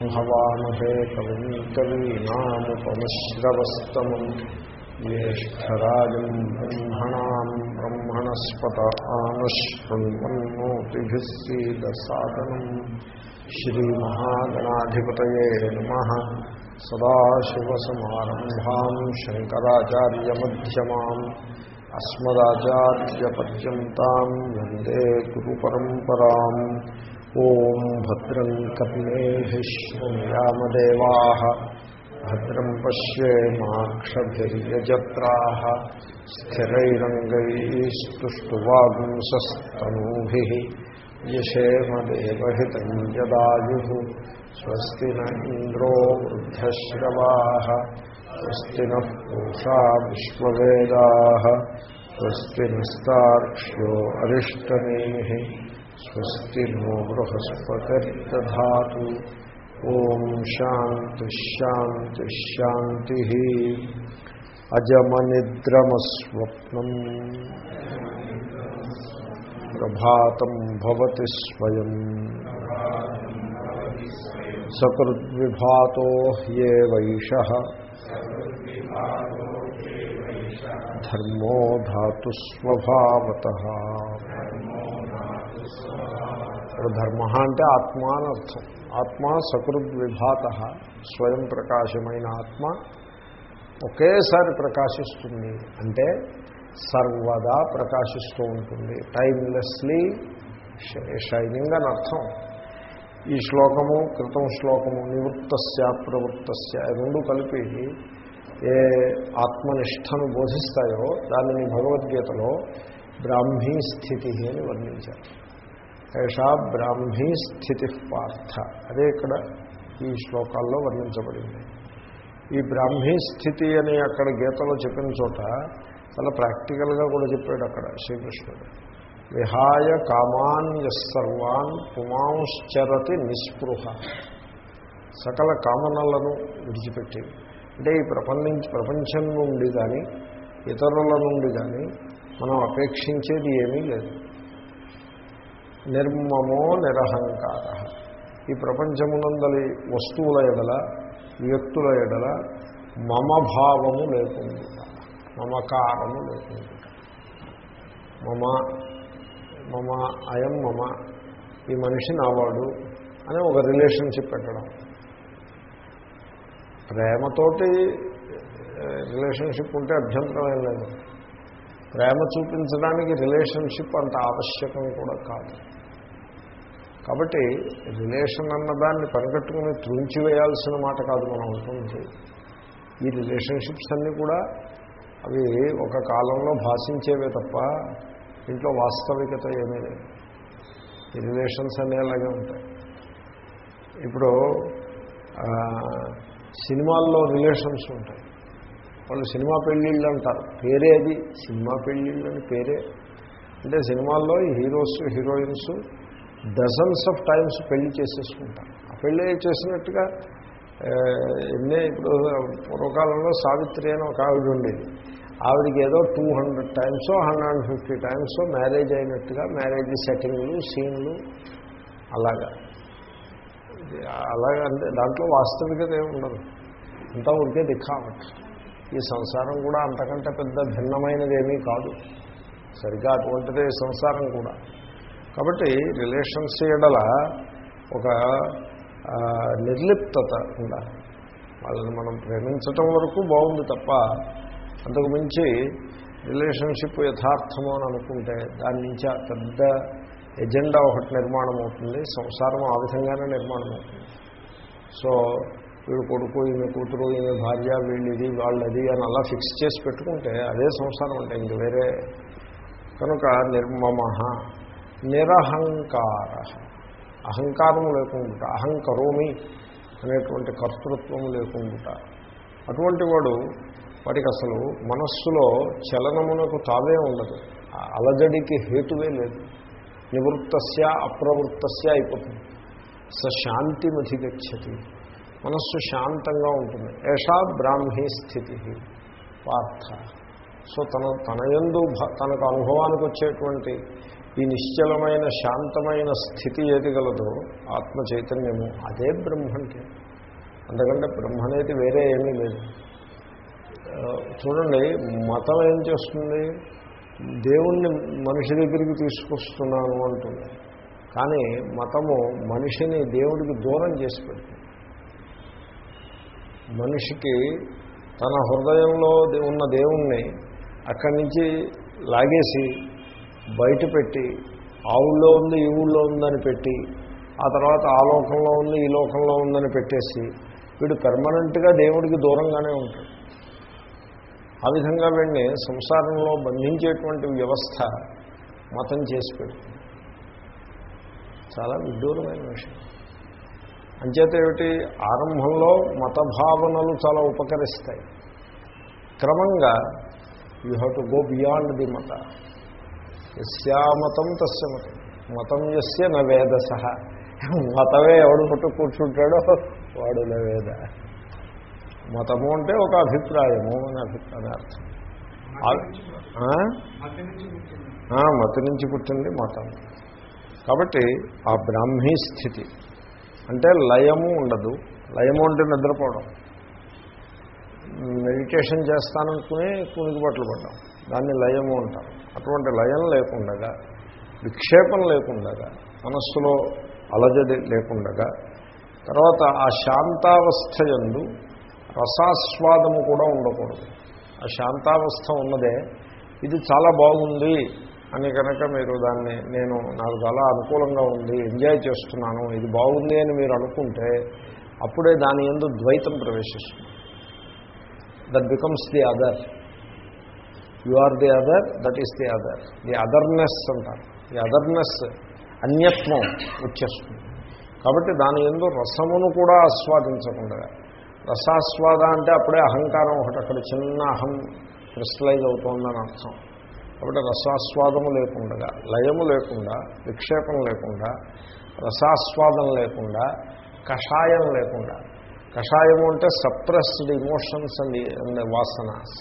హవామహే కవిం కవీనాముపమశ్రవస్తమం జ్యేష్టరాజం బ్రహ్మణాం బ్రహ్మణస్పత ఆనుష్ణ్వన్నోతిభిः సీదసాదనం శ్రీమహాగణాధిపతయే నమ సదాశివసమారంభాం శంకరాచార్యమ్యమాం అస్మదాచార్యపర్యంతం వందే గురుపరంపరాం ॐ भद्रं कपिलेः श्रृयामदेवाः भद्रं पश्येमाक्षभिर्यजत्राः स्थिरैरङ्गैस्तुष्टुवागुंसस्तनूभिः, यशेमदेवहितं जदायुः, स्वस्ति न इन्द्रो वृद्धश्रवाः, स्वस्ति नः पूषा विश्ववेदाः, स्वस्ति निस्तार्क्ष्यो अरिष्टनेः స్వస్తి నో బృహస్పతిర్దా ఓం శాంతిశాంతిశాంతి అజమనిద్రమస్వప్నం ప్రభాతం భవతి స్వయం సకృద్విభాతో ఏ వైష ధర్మో ధాతుస్వభావత ఇక్కడ ధర్మ అంటే ఆత్మ అని అర్థం. ఆత్మ సకృద్విభాత స్వయం ప్రకాశమైన ఆత్మ ఒకేసారి ప్రకాశిస్తుంది. అంటే సర్వదా ప్రకాశిస్తూ ఉంటుంది. టైమ్లెస్లీ షైనింగ్ అని అర్థం. ఈ శ్లోకము క్రితం శ్లోకము నివృత్తస్య ప్రవృత్తస్య రెండు కలిపి ఏ ఆత్మనిష్టను బోధిస్తాయో దానిని భగవద్గీతలో బ్రాహ్మీ స్థితి అని వర్ణించారు. ఏషా బ్రాహ్మీ స్థితి పార్థ. అదే ఇక్కడ ఈ శ్లోకాల్లో వర్ణించబడింది. ఈ బ్రాహ్మీ స్థితి అని అక్కడ గీతలో చెప్పిన చోట చాలా ప్రాక్టికల్గా కూడా చెప్పాడు అక్కడ శ్రీకృష్ణుడు. విహాయ కామాన్ సర్వాన్ పుమాంశ్చరతి నిస్పృహ. సకల కామనలను విడిచిపెట్టి అంటే ఈ ప్రపంచ ప్రపంచం నుండి కానీ ఇతరుల నుండి కానీ మనం అపేక్షించేది ఏమీ లేదు. నిర్మమో నిరహంకార. ఈ ప్రపంచమునందలి వస్తువుల ఎడల వ్యక్తుల ఎడల మమభావము లేకుండా మమకారము లేకుండా మమ మమ అయం మమ ఈ మనిషి నావాడు అని ఒక రిలేషన్షిప్ పెట్టడం. ప్రేమతోటి రిలేషన్షిప్ ఉంటే అభ్యంతరం ఏం లేదు. ప్రేమ చూపించడానికి రిలేషన్షిప్ అంత ఆవశ్యకం కూడా కాదు. కాబట్టి రిలేషన్ అన్నదాన్ని పనికట్టుకుని త్రుంచివేయాల్సిన మాట కాదు మనం ఉంటుంది ఈ రిలేషన్షిప్స్ అన్నీ కూడా అవి ఒక కాలంలో భాషించేవే తప్ప ఇంట్లో వాస్తవికత ఏమీ లేదు. ఈ రిలేషన్స్ అనేలాగే ఉంటాయి. ఇప్పుడు సినిమాల్లో రిలేషన్స్ ఉంటాయి. వాళ్ళు సినిమా పెళ్ళిళ్ళు అంటారు. పేరే అది సినిమా పెళ్ళిళ్ళు అని పేరే. అంటే సినిమాల్లో heroes heroines dozens of times పెళ్ళి చేసేసుకుంటారు ఆ పెళ్ళి చేసినట్టుగా ఎన్నే ఇప్పుడు పూర్వకాలంలో సావిత్రి అని ఒక ఆవిడ ఉండేది. ఆవిడకి ఏదో two hundred times hundred and fifty times marriage అయినట్టుగా మ్యారేజ్ సెట్టింగ్లు సీన్లు అలాగా. అలాగా అంటే దాంట్లో వాస్తవికత ఏమి ఉండదు. అంతా ఉడికే దిక్కావట్ ఈ సంసారం కూడా అంతకంటే పెద్ద భిన్నమైనది ఏమీ కాదు. సరిగ్గా అటువంటిదే సంసారం కూడా. కాబట్టి రిలేషన్స్ ఎడల ఒక నిర్లిప్తత ఉండాలి. వాళ్ళని మనం ప్రేమించటం వరకు బాగుంది తప్ప అంతకు మించి రిలేషన్షిప్ యథార్థము అని అనుకుంటే దాని నుంచి ఆ పెద్ద ఎజెండా ఒకటి నిర్మాణం అవుతుంది సంసారం ఆ విధంగానే నిర్మాణం అవుతుంది. సో వీడు కొడుకు ఈమె కూతురు ఈమె భార్య వీళ్ళది వాళ్ళది అని అలా ఫిక్స్ చేసి పెట్టుకుంటే అదే సంసారం అంటే ఇంక వేరే. కనుక నిర్మమ నిరహంకార. అహంకారం లేకుండా అహంకరోమి అనేటువంటి కర్తృత్వం లేకుండా అటువంటి వాడు వాడికి అసలు మనస్సులో చలనమునకు తావే ఉండదు. అలజడికి హేతువే లేదు. నివృత్తస్య అప్రవృత్తస్య అయిపోతుంది. స శాంతిమధిగచ్చతి. మనస్సు శాంతంగా ఉంటుంది. ఏషా బ్రాహ్మీ స్థితి పార్థ సో తన తన ఎందు తనకు అనుభవానికి వచ్చేటువంటి ఈ నిశ్చలమైన శాంతమైన స్థితి ఏది గలదో ఆత్మ చైతన్యము అదే బ్రహ్మ అందుకంటే బ్రహ్మ అనేది వేరే ఏమీ లేదు. చూడండి మతం ఏం చేస్తుంది? దేవుణ్ణి మనిషి దగ్గరికి తీసుకొస్తున్నాను అంటుంది. కానీ మతము మనిషిని దేవుడికి దూరం చేసి పెడుతుంది. మనిషికి తన హృదయంలో ఉన్న దేవుణ్ణి అక్కడి నుంచి లాగేసి బయట పెట్టి ఆ ఊళ్ళో ఉంది ఈ ఊళ్ళో ఉందని పెట్టి ఆ తర్వాత ఆ లోకంలో ఉంది ఈ లోకంలో ఉందని పెట్టేసి వీడు పెర్మనెంట్గా దేవుడికి దూరంగానే ఉంటాడు. ఆ విధంగా వీడిని సంసారంలో బంధించేటువంటి వ్యవస్థ మతం చేసి పెడుతుంది. చాలా విడ్డూరమైన విషయం. అంచేత ఏమిటి? ఆరంభంలో మత భావనలు చాలా ఉపకరిస్తాయి. క్రమంగా you have to go beyond the మత. యస్యామతం తస్య మతం. మతం యస్య న వేదస మతమే ఎవడు పుట్టు కూర్చుంటాడో వాడు న వేద. మతము అంటే ఒక అభిప్రాయము అని అభిప్రాయం అర్థం. మతి నుంచి పుట్టింది. మతం కాబట్టి ఆ బ్రాహ్మీ స్థితి. అంటే లయము ఉండదు. లయము అంటే నిద్రపోవడం. మెడిటేషన్ చేస్తాననుకుని కునికి బట్టలు పడ్డాం. దాన్ని లయము అంటారు. అటువంటి లయం లేకుండగా విక్షేపం లేకుండగా మనస్సులో అలజడి లేకుండగా తర్వాత ఆ శాంతావస్థ యందు రసాస్వాదము కూడా ఉండకూడదు. ఆ శాంతావస్థ ఉన్నదే ఇది చాలా బాగుంది అని కనుక మీరు దాన్ని నేను నాకు చాలా అనుకూలంగా ఉంది ఎంజాయ్ చేస్తున్నాను ఇది బాగుంది అని మీరు అనుకుంటే అప్పుడే దాని ఎందు ద్వైతం ప్రవేశిస్తుంది. That becomes the other you are the other that is the other the otherness అంటారు. ది అదర్నెస్ అన్యత్వం వచ్చేస్తుంది. కాబట్టి దాని ఎందు రసమును కూడా ఆస్వాదించకుండా రసాస్వాద అంటే అప్పుడే అహంకారం ఒకటి అక్కడ చిన్న అహం క్రిస్టలైజ్ అవుతోందని అర్థం. కాబట్టి రసాస్వాదము లేకుండా లయము లేకుండా విక్షేపం లేకుండా రసాస్వాదం లేకుండా కషాయం లేకుండా. కషాయము అంటే సప్రెస్డ్ ఇమోషన్స్ అండ్ అండ్ వాసనాస్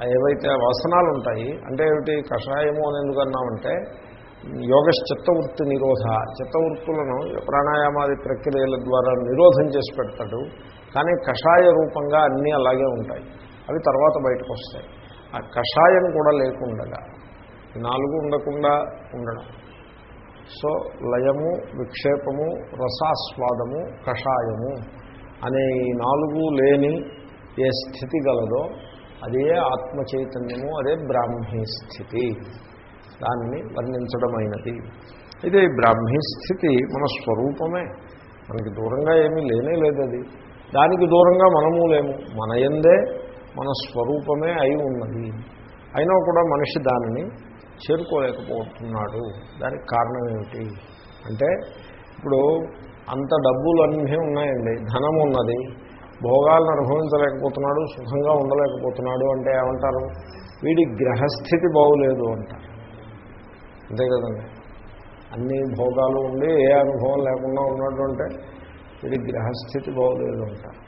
ఏవైతే వాసనాలు ఉంటాయి అంటే ఏమిటి? కషాయము అని ఎందుకన్నామంటే యోగశ్చిత్తవృత్తి నిరోధ. చిత్తవృత్తులను ప్రాణాయామాది ప్రక్రియల ద్వారా నిరోధం చేసి పెడతాడు. కానీ కషాయ రూపంగా అన్నీ అలాగే ఉంటాయి. అవి తర్వాత బయటకు వస్తాయి ఆ కషాయం కూడా లేకుండగా నాలుగు ఉండకుండా ఉండడం. సో లయము విక్షేపము రసాస్వాదము కషాయము అనే ఈ నాలుగు లేని ఏ స్థితి గలదో అదే ఆత్మ చైతన్యము అదే బ్రాహ్మీ స్థితి. దాన్ని వర్ణించడమైనది. ఇది బ్రాహ్మీ స్థితి మన స్వరూపమే. మనకి దూరంగా ఏమీ లేనే లేదు అది దానికి దూరంగా మనము లేము. మన ఎందే మన స్వరూపమే అయి ఉన్నది. అయినా కూడా మనిషి దానిని చేరుకోలేకపోతున్నాడు. దానికి కారణం ఏమిటి? అంటే ఇప్పుడు అంత డబ్బులు అన్నీ ఉన్నాయండి. ధనం ఉన్నది భోగాలను అనుభవించలేకపోతున్నాడు సుఖంగా ఉండలేకపోతున్నాడు అంటే ఏమంటారు? వీడి గ్రహస్థితి బాగులేదు అంటారు. అంతే కదండి. అన్ని భోగాలు ఉండి ఏ అనుభవం లేకుండా ఉన్నట్టు అంటే వీడి గ్రహస్థితి బాగులేదు అంటారు.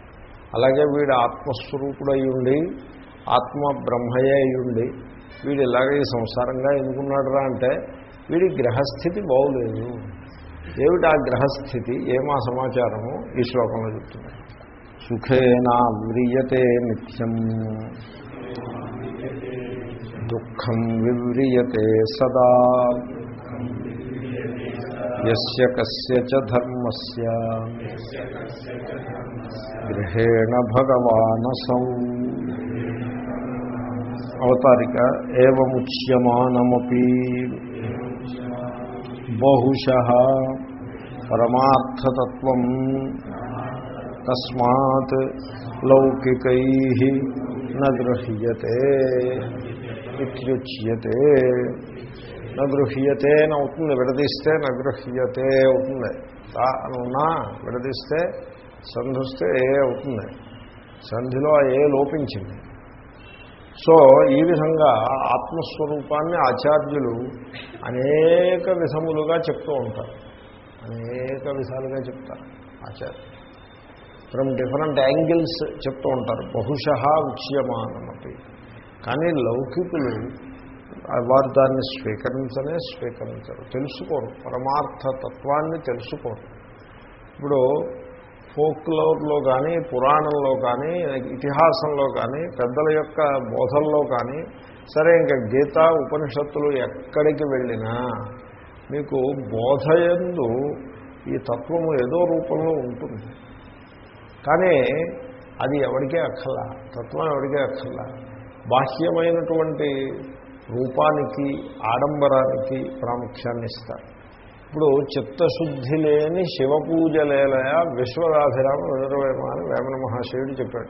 అలాగే వీడు ఆత్మస్వరూపుడు అయ్యుండి ఆత్మ బ్రహ్మయే అయ్యుండి ఉండి వీడు ఇలాగే ఈ సంసారంగా ఎందుకున్నాడురా అంటే వీడి గ్రహస్థితి బాగులేదు. ఏమిటి ఆ గ్రహస్థితి? ఏమా సమాచారము? ఈ శ్లోకంలో చెప్తుంది సుఖేనా వ్రియతే నిత్యం దుఃఖం వివ్రియతే సదా యస్య కస్య చ ధర్మస్య గృహేణ భగవానసౌ అవతారిక ఏముచ్యమానమీ బహుశ పరమార్థతత్వం తస్మాత్ లౌకికై నృహ్యతే ఇత్యుచ్యతే. నృహ్యతే అని అవుతుంది విడదీస్తే నగృహ్యతే అవుతుంది. తా అని ఉన్నా విడదీస్తే సంధిస్తే ఏ అవుతుంది. సంధిలో ఏ లోపించింది. సో ఈ విధంగా ఆత్మస్వరూపాన్ని ఆచార్యులు అనేక విధములుగా చెప్తూ ఉంటారు. అనేక విధాలుగా చెప్తారు ఆచార్యులు. ఫ్రమ్ డిఫరెంట్ యాంగిల్స్ చెప్తూ ఉంటారు. బహుశ ఉచ్యమానమపి. కానీ లౌకికులు వారు దాన్ని స్వీకరించనే స్వీకరించరు. తెలుసుకోరు. పరమార్థ తత్వాన్ని తెలుసుకోరు. ఇప్పుడు ఫోక్లోర్లో కానీ పురాణంలో కానీ ఇతిహాసంలో కానీ పెద్దల యొక్క బోధల్లో కానీ సరే ఇంకా గీత ఉపనిషత్తులు ఎక్కడికి వెళ్ళినా మీకు బోధయందు ఈ తత్వము ఏదో రూపంలో ఉంటుంది. కానీ అది ఎవరికే అక్కర్లా తత్వం ఎవరికే అక్కర్లా. బాహ్యమైనటువంటి రూపానికి ఆడంబరానికి ప్రాముఖ్యాన్ని ఇస్తారు ఇప్పుడు చిత్తశుద్ధి లేని శివపూజలేలయ విశ్వదాభిరామ వినరవేమ అని వేమన మహాశయుడు చెప్పాడు.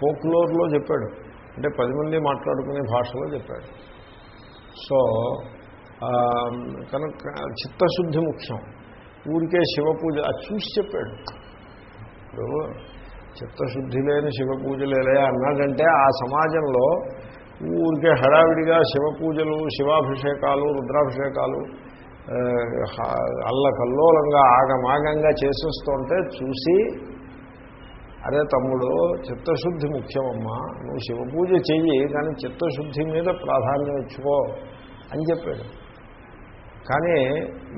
ఫోక్లోర్లో చెప్పాడు. అంటే పది మంది మాట్లాడుకునే భాషలో చెప్పాడు. సో కనుక చిత్తశుద్ధి ముఖ్యం. ఊరికే శివపూజ అది చూసి చెప్పాడు. ఇప్పుడు చిత్తశుద్ధి లేని శివ పూజలేలే అన్నాడంటే ఆ సమాజంలో ఊరికే హడావిడిగా శివ పూజలు శివాభిషేకాలు రుద్రాభిషేకాలు అల్లకల్లోలంగా ఆగమాగంగా చేసేస్తుంటే చూసి అరే తమ్ముడు చిత్తశుద్ధి ముఖ్యమమ్మా నువ్వు శివ పూజ చెయ్యి కానీ చిత్తశుద్ధి మీద ప్రాధాన్యం ఇచ్చుకో అని చెప్పాడు. కానీ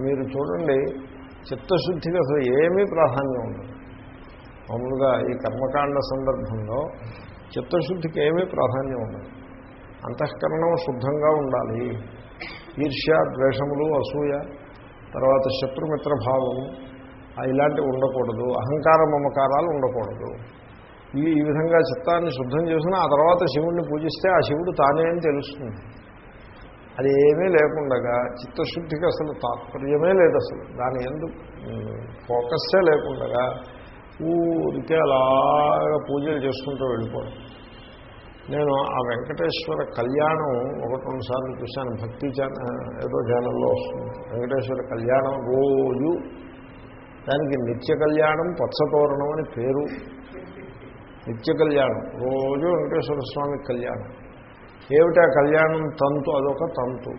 మీరు చూడండి చిత్తశుద్ధికి అసలు ఏమీ ప్రాధాన్యం ఉండదు. మామూలుగా ఈ కర్మకాండ సందర్భంలో చిత్తశుద్ధికి ఏమీ ప్రాధాన్యం ఉండదు. అంతఃకరణం శుద్ధంగా ఉండాలి. ఈర్ష్య ద్వేషములు అసూయ తర్వాత శత్రుమిత్ర భావము ఇలాంటివి ఉండకూడదు. అహంకార మమకారాలు ఉండకూడదు. ఈ ఈ విధంగా చిత్తాన్ని శుద్ధం చేసిన ఆ తర్వాత శివుణ్ణి పూజిస్తే ఆ శివుడు తానే అని తెలుస్తుంది. అది ఏమీ లేకుండగా చిత్తశుద్ధికి అసలు తాత్పర్యమే లేదు అసలు. దాని ఎందుకు ఫోకస్సే లేకుండగా ఊరికే అలాగా పూజలు చేసుకుంటూ వెళ్ళిపోవడం. నేను ఆ వెంకటేశ్వర కళ్యాణం ఒకటి రెండు సార్లు చూశాను. భక్తి ఛానల్ ఏదో ఛానల్లో వస్తుంది. వెంకటేశ్వర కళ్యాణం రోజు దానికి నిత్య కళ్యాణం పచ్చతోరణం అని పేరు. నిత్య కళ్యాణం. రోజు వెంకటేశ్వర స్వామి కళ్యాణం. ఏమిటి ఆ కళ్యాణం? తంతు. అదొక తంతు.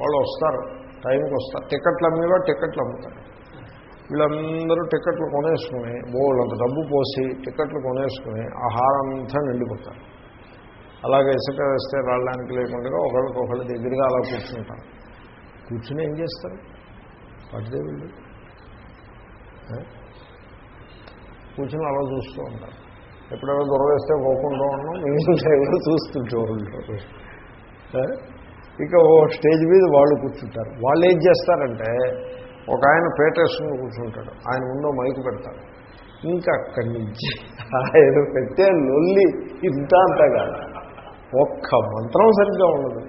వాళ్ళు వస్తారు. టైంకి వస్తారు. టికెట్లు అమ్మేవా టికెట్లు అమ్ముతారు. వీళ్ళందరూ టికెట్లు కొనేసుకుని బోళ్ళంత డబ్బు పోసి టికెట్లు కొనేసుకుని ఆహారంతా నిండిపోతారు. అలాగే ఇసుక వేస్తే రాళ్ళడానికి లేకుండా ఒకళ్ళకొకళ్ళు దగ్గరగా అలా కూర్చుంటారు. కూర్చుని ఏం చేస్తారు? పడితే వీళ్ళు. కూర్చుని అలా చూస్తూ ఉంటారు. ఎప్పుడైనా దొరవేస్తే పోకుండా ఉన్నాం మిగిలిన టైంలో చూస్తుంటూ ఉంటారు ఇక ఓ స్టేజ్ మీద వాళ్ళు కూర్చుంటారు. వాళ్ళు ఏం చేస్తారంటే ఒక ఆయన పేటేసుకుని కూర్చుంటాడు. ఆయన ముందు మైకు పెడతాడు. ఇంకా అక్కడి నుంచి ఆయన పెట్టే లొల్లి ఇంత అంతగా. ఒక్క మంత్రం సరిగ్గా ఉండదు.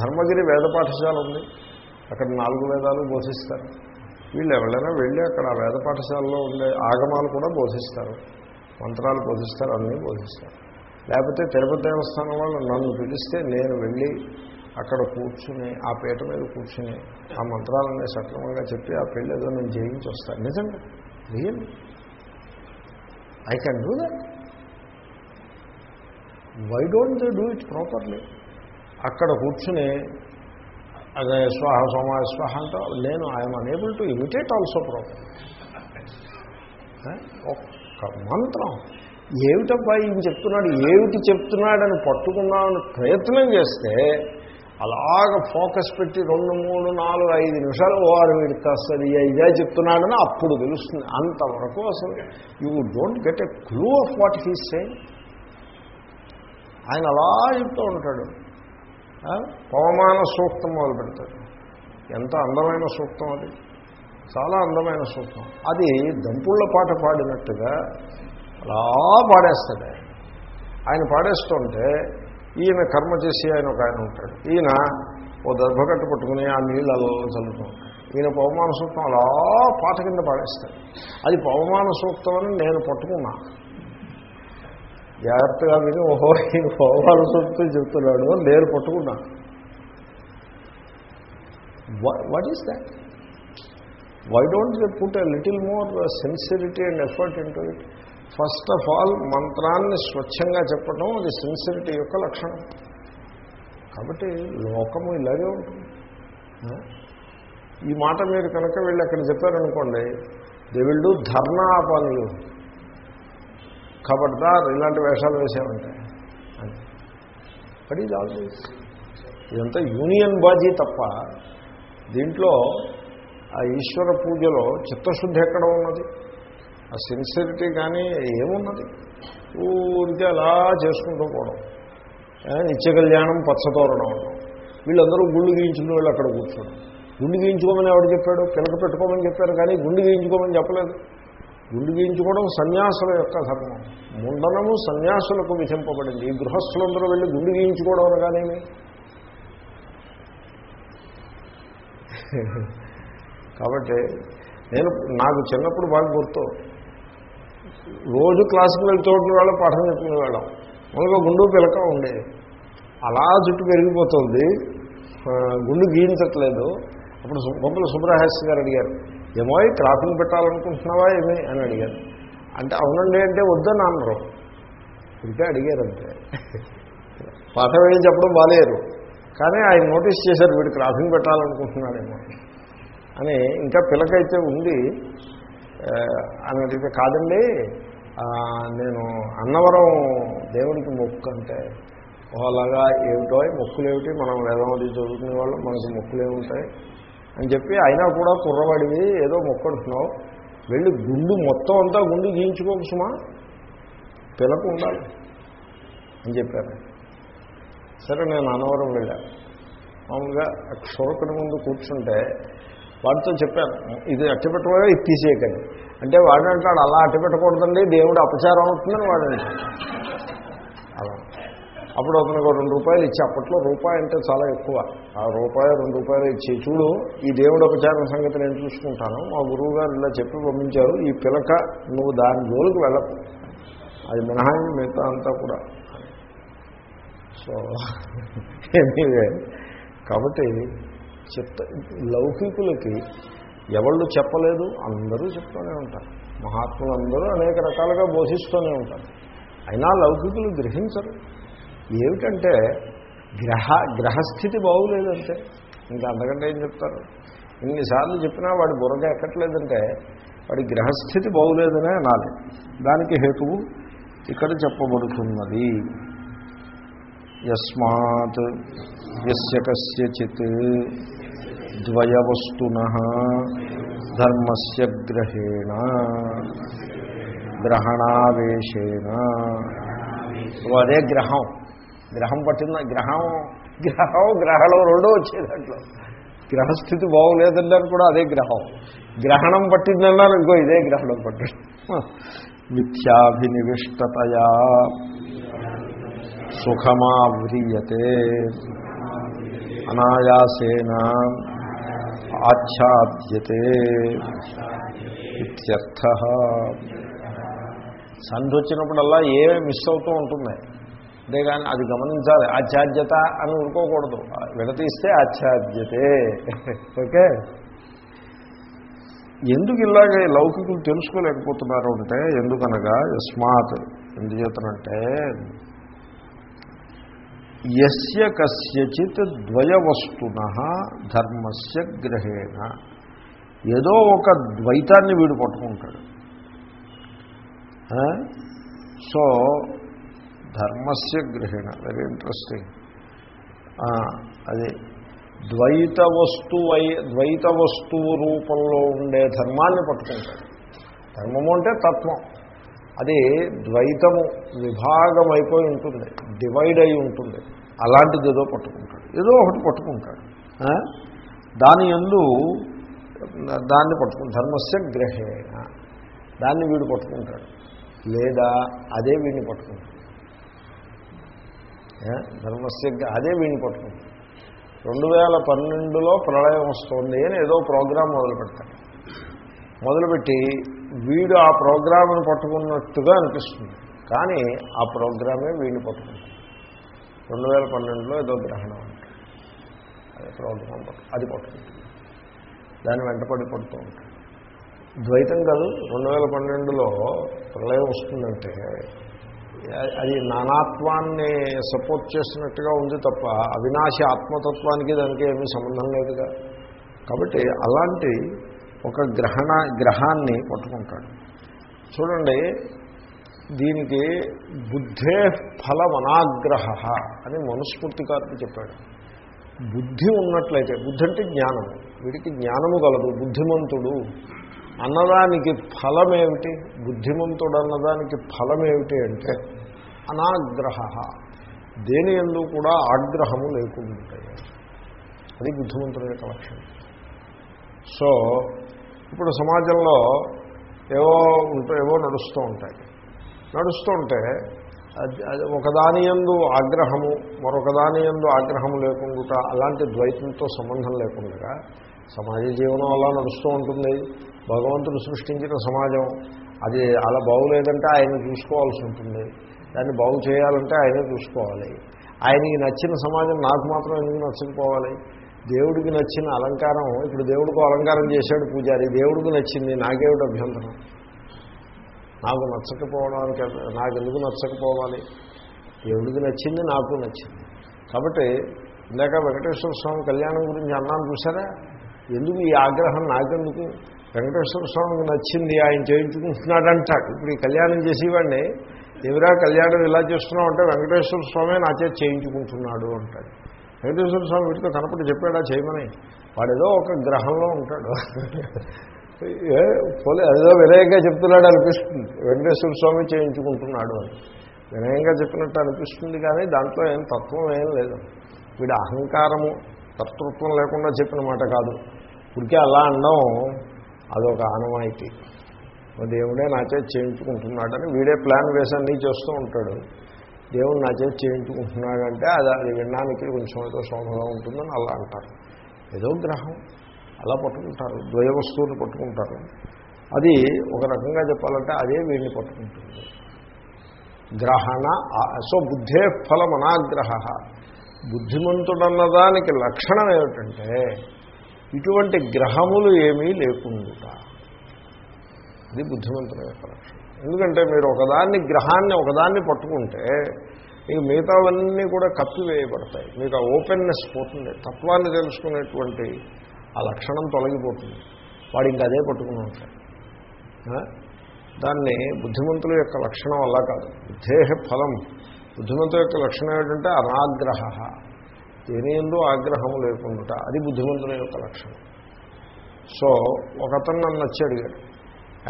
ధర్మగిరి వేద పాఠశాల ఉంది. అక్కడ నాలుగు వేదాలు బోధిస్తారు. వీళ్ళు ఎవరైనా వెళ్ళి అక్కడ ఆ వేద పాఠశాలలో ఉండే ఆగమాలు కూడా బోధిస్తారు. మంత్రాలు బోధిస్తారు అన్నీ బోధిస్తారు. లేకపోతే తిరుపతి దేవస్థానం వాళ్ళు నన్ను పిలిస్తే నేను వెళ్ళి అక్కడ కూర్చుని ఆ పీట మీద కూర్చుని ఆ మంత్రాలన్నీ సక్రమంగా చెప్పి ఆ పెళ్ళి ఏదో నేను జయించి వస్తాను నిజంగా? Real I can do that why don't they do it properly అక్కడ కూర్చుని అదే స్వాహ సోమ స్వాహ అంటే నేను I'm unable to imitate also proper ఒక్క మంత్రం. ఏమిటబ్బా ఈయన చెప్తున్నాడు? ఏమిటి చెప్తున్నాడని పట్టుకున్నామని ప్రయత్నం చేస్తే అలాగ ఫోకస్ పెట్టి రెండు మూడు నాలుగు ఐదు నిమిషాలు వారు ఆరు సరి వస్తుంది ఇదే చెప్తున్నాడని అప్పుడు తెలుస్తుంది. అంతవరకు అసలు you don't get a clue of what he's say ఆయన అలా చెప్తూ ఉంటాడు. పవమాన సూక్తం మొదలు పెడతాడు. ఎంత అందమైన సూక్తం అది? చాలా అందమైన సూక్తం. అది దంపుళ్ళ పాట పాడినట్టుగా అలా పాడేస్తాడు ఆయన పాడేస్తుంటే ఈయన కర్మ చేసి ఆయన ఒక ఆయన ఉంటాడు. ఈయన ఓ దర్భకట్టు పట్టుకుని ఆ నీళ్ళు అలా చల్లుతూ ఈయన పవమాన సూక్తం అలా పాట కింద పాడేస్తాడు. అది పవమాన సూక్తం అని నేను పట్టుకున్నా. జాగ్రత్తగా విని ఓహో ఈయన పవమాన సూక్తం చెప్తున్నాడు నేను పట్టుకున్నా. What is that why don't they put a little more sincerity and effort into it first of all మంత్రాన్ని స్వచ్ఛంగా చెప్పడం అది సిన్సిరిటీ యొక్క లక్షణం. కాబట్టి లోకము ఇలాగే ఉంటుంది. ఈ మాట మీరు కనుక వెళ్ళి అక్కడ చెప్పారనుకోండి దే విల్ డూ ధర్నా పనులు కబడ్దార్ ఇలాంటి వేషాలు వేసామంటే అని బట్ ఆల్వేస్ ఇదంతా యూనియన్ బాజీ తప్ప దీంట్లో ఆ ఈశ్వర పూజలో చిత్తశుద్ధి ఎక్కడ ఉన్నది? ఆ సిన్సిరిటీ కానీ ఏమున్నది? ఊరికే అలా చేసుకుంటూ పోవడం. నిత్య కళ్యాణం పచ్చతోరణం అన్నాం వీళ్ళందరూ గుళ్ళు గీయించుకుని వాళ్ళు అక్కడ కూర్చోడం గుండు గీయించుకోమని ఎవడు చెప్పాడు? పిలక పెట్టుకోమని చెప్పారు కానీ గుండు గీయించుకోమని చెప్పలేదు. గుండు గీయించుకోవడం సన్యాసుల యొక్క ధర్మం. ముండనము సన్యాసులకు విధింపబడింది. ఈ గృహస్థులందరూ వెళ్ళి గుండు గీయించుకోవడం అనగానేమి? కాబట్టి నేను నాకు చిన్నప్పుడు బాగా గుర్తు. రోజు క్లాసుకు వెళ్తూ ఉండే వాళ్ళం పాఠం చెప్పుకునే వాళ్ళం మనకు గుండు పిలక ఉండేది అలా జుట్టు పెరిగిపోతుంది. గుండు గీయించట్లేదు. అప్పుడు సు- బొమ్మల సుబ్రహాస్య గారు అడిగారు ఏమో క్రాఫింగ్ పెట్టాలనుకుంటున్నావా ఏమి? అని అడిగారు. అంటే అవునండి అంటే వద్దని అన్నారు. ఇంకా అడిగారంటే పాఠం వెళ్ళి చెప్పడం బాలేరు కానీ ఆయన నోటీస్ చేశారు వీడు క్రాఫింగ్ పెట్టాలనుకుంటున్నాడేమో అని. ఇంకా పిలకైతే ఉంది అని అడిగితే కాదండి నేను అన్నవరం దేవుడికి మొక్కు అంటే అలాగా ఏమిటో మొక్కులు ఏమిటి మనం వేదం అది చదువుకునే వాళ్ళం మనకి మొక్కులు అని చెప్పి అయినా కూడా కుర్రవాడివి ఏదో మొక్కడుతున్నావు వెళ్ళి గుండు మొత్తం అంతా గుండు గీయించుకోకు సుమా పిలకు ఉండాలి. అని చెప్పారు. సరే నేను అన్నవరం వెళ్ళాను మామూలుగా క్షురకుని ముందు కూర్చుంటే వాడితో చెప్పాను. ఇది అట్టపెట్టబోయో ఇది తీసేయకండి. అంటే వాడు అంటాడు అలా అట్టపెట్టకూడదండి దేవుడు అపచారం అవుతుందని వాడు అలా. అప్పుడు అతనికి ఒక రెండు రూపాయలు ఇచ్చి అప్పట్లో రూపాయి అంటే చాలా ఎక్కువ. ఆ రూపాయి రెండు రూపాయలు ఇచ్చి చూడు ఈ దేవుడు అపచారం సంగతి నేను చూసుకుంటాను. మా గురువు గారు ఇలా చెప్పి పంపించారు ఈ పిలక నువ్వు దాని జోలికి వెళ్ళకు. అది మినహాయం మిగతా అంతా కూడా. సో కాబట్టి చెప్త. లౌకికులకి ఎవళ్ళు చెప్పలేదు? అందరూ చెప్తూనే ఉంటారు. మహాత్ములు అందరూ అనేక రకాలుగా బోధిస్తూనే ఉంటారు. అయినా లౌకికులు గ్రహించరు. ఏమిటంటే గ్రహ గ్రహస్థితి బాగులేదంటే. ఇంకా అంతకంటే ఏం చెప్తారు? ఇన్నిసార్లు చెప్పినా వాడి బుర్రగా ఎక్కట్లేదంటే వాడి గ్రహస్థితి బాగులేదనే అనాలి. దానికి హేతువు ఇక్కడ చెప్పబడుతున్నది. యస్మాత్ యస్య కస్యచిత్ ద్వయవస్తున ధర్మస్య గ్రహేణ గ్రహణావేశేన. అదే గ్రహం. గ్రహం పట్టిన గ్రహం గ్రహం గ్రహణం రెండో వచ్చేది దాంట్లో గ్రహస్థితి బాగోలేదన్నారు కూడా అదే గ్రహం. గ్రహణం పట్టిందన్నారు ఇంకో ఇదే గ్రహణం పట్టింది. మిథ్యాభినివిష్టతయా. సుఖమావ్రియతే. అనాయాసేన ఆచ్ఛాద్యతే ఇత్యర్థ. సంధి వచ్చినప్పుడల్లా ఏమి మిస్ అవుతూ ఉంటుంది. అంతేగాని అది గమనించాలి. ఆచ్ఛాద్యత అని ఊరుకోకూడదు. విడతీస్తే ఆచ్ఛాద్యతే. ఓకే? ఎందుకు ఇలాగే లౌకికులు తెలుసుకోలేకపోతున్నారు అంటే ఎందుకనగా యస్మాత్ ఎందుచేతనంటే ఎస్య కస్యచిత్ ద్వయవస్తున ధర్మస్య గ్రహేణ. ఏదో ఒక ద్వైతాన్ని వీడు పట్టుకుంటాడు. సో ధర్మస్య గ్రహేణ వెరీ ఇంట్రెస్టింగ్ అది ద్వైత వస్తువు ద్వైత వస్తువు రూపంలో ఉండే ధర్మాన్ని పట్టుకుంటాడు. ధర్మము అంటే తత్వం. అది ద్వైతము విభాగం అయిపోయి ఉంటుంది డివైడ్ అయి ఉంటుంది. అలాంటిది ఏదో పట్టుకుంటాడు. ఏదో ఒకటి పట్టుకుంటాడు. దాని ఎందు దాన్ని పట్టుకుని ధర్మస్య గ్రహేణ. దాన్ని వీడు పట్టుకుంటాడు. లేదా అదే వీడిని పట్టుకుంటాడు. ధర్మస్య అదే వీడిని పట్టుకుంటాడు. రెండు వేల పన్నెండులో ప్రళయం వస్తుంది అని ఏదో ప్రోగ్రాం మొదలు పెడతాడు. మొదలుపెట్టి వీడు ఆ ప్రోగ్రామ్ను పట్టుకున్నట్టుగా అనిపిస్తుంది. కానీ ఆ ప్రోగ్రామే వీడిని పట్టుకుంటాడు. రెండు వేల పన్నెండులో ఏదో గ్రహణం అంటాడు అది ప్రోగ్రాం అది పట్టుకుంటుంది దాని వెంటపడి పడుతూ ఉంటుంది. ద్వైతం కాదు రెండు వేల పన్నెండులో ప్రళయం వస్తుందంటే అది నానాత్వాన్ని సపోర్ట్ చేసినట్టుగా ఉంది తప్ప అవినాశి ఆత్మతత్వానికి దానికి ఏమీ సంబంధం లేదుగా. కాబట్టి అలాంటి ఒక గ్రహణ గ్రహాన్ని పట్టుకుంటాడు. చూడండి దీనికి బుద్ధే ఫలమనాగ్రహ అని మనుస్మృతికారుడు చెప్పాడు. బుద్ధి ఉన్నట్లయితే బుద్ధి అంటే జ్ఞానము వీడికి జ్ఞానము గలదు బుద్ధిమంతుడు. అన్నదానికి ఫలమేమిటి? బుద్ధిమంతుడు అన్నదానికి ఫలమేమిటి అంటే అనాగ్రహ. దేని ఎందు కూడా ఆగ్రహము లేకుండా అది బుద్ధిమంతుల యొక్క లక్షణం. సో ఇప్పుడు సమాజంలో ఏవో ఉంటా ఏవో నడుస్తూ ఉంటాయి. నడుస్తుంటే అది ఒకదాని ఎందు ఆగ్రహము మరొకదాని ఎందు ఆగ్రహము లేకుండా అలాంటి ద్వైతంతో సంబంధం లేకుండా సమాజ జీవనం అలా నడుస్తూ ఉంటుంది. భగవంతుడు సృష్టించిన సమాజం అది అలా బాగులేదంటే ఆయన చూసుకోవాల్సి ఉంటుంది. దాన్ని బాగు చేయాలంటే ఆయనే చూసుకోవాలి. ఆయనకి నచ్చిన సమాజం నాకు మాత్రం ఎందుకు నచ్చకపోవాలి? దేవుడికి నచ్చిన అలంకారం ఇప్పుడు దేవుడికి అలంకారం చేశాడు పూజారి దేవుడికి నచ్చింది నాకేమిటి అభ్యంతరం? నాకు నచ్చకపోవడానికి నాకు ఎందుకు నచ్చకపోవాలి? ఎవరికి నచ్చింది నాకు నచ్చింది. కాబట్టి ఇందాక వెంకటేశ్వర స్వామి కళ్యాణం గురించి అన్నాను చూసారా ఎందుకు ఈ ఆగ్రహం నాకెందుకు? వెంకటేశ్వర స్వామికి నచ్చింది ఆయన చేయించుకుంటున్నాడంట ఇప్పుడు ఈ కళ్యాణం చేసేవాడిని ఎవరా కళ్యాణం ఇలా చేస్తున్నావు అంటే వెంకటేశ్వర స్వామి నా చేతి చేయించుకుంటున్నాడు అంటాడు. వెంకటేశ్వర స్వామి వీటితో కనపడి చెప్పాడా చేయమని? వాడేదో ఒక గ్రహంలో ఉంటాడు. పోలే ఏదో వినయంగా చెప్తున్నాడు అనిపిస్తుంది. వెంకటేశ్వర స్వామి చేయించుకుంటున్నాడు అని. వినయంగా చెప్పినట్టు అనిపిస్తుంది కానీ దాంట్లో ఏం తత్వం ఏం లేదు. వీడు అహంకారము కర్తృత్వం లేకుండా చెప్పిన మాట కాదు. ఇప్పటికే అలా అనడం అదొక ఆనవాయితీ. మా దేవుడే నా చేతి చేయించుకుంటున్నాడని వీడే ప్లాన్ వేసి అన్నీ చేస్తూ ఉంటాడు. దేవుడు నా చేతి చేయించుకుంటున్నాడంటే అది అది వినడానికి కొంచెం ఏదో శోభగా ఉంటుందని అలా అంటారు. ఏదో గ్రహం. అలా పట్టుకుంటారు. ద్వయ వస్తువుని పట్టుకుంటారు. అది ఒక రకంగా చెప్పాలంటే అదే వీడిని పట్టుకుంటుంది. గ్రహణ సో బుద్ధే ఫలం అనాగ్రహ. బుద్ధిమంతుడన్నదానికి లక్షణం ఏమిటంటే ఇటువంటి గ్రహములు ఏమీ లేకుండా ఇది బుద్ధిమంతుల యొక్క లక్షణం. ఎందుకంటే మీరు ఒకదాన్ని గ్రహాన్ని ఒకదాన్ని పట్టుకుంటే ఇక మిగతావన్నీ కూడా కప్పివేయబడతాయి మీకు ఆ ఓపెన్నెస్ పోతుంది. తత్వాన్ని తెలుసుకునేటువంటి ఆ లక్షణం తొలగిపోతుంది. వాడు ఇంకా అదే పట్టుకుని ఉంటాడు దాన్ని బుద్ధిమంతుల యొక్క లక్షణం అలా కాదు. బుద్ధేహ ఫలం. బుద్ధిమంతుల యొక్క లక్షణం ఏంటంటే అనాగ్రహ. దేని ఆగ్రహము ఆగ్రహం లేకుండా అది బుద్ధిమంతుల యొక్క లక్షణం. సో ఒకతను నన్ను వచ్చి అడిగాడు.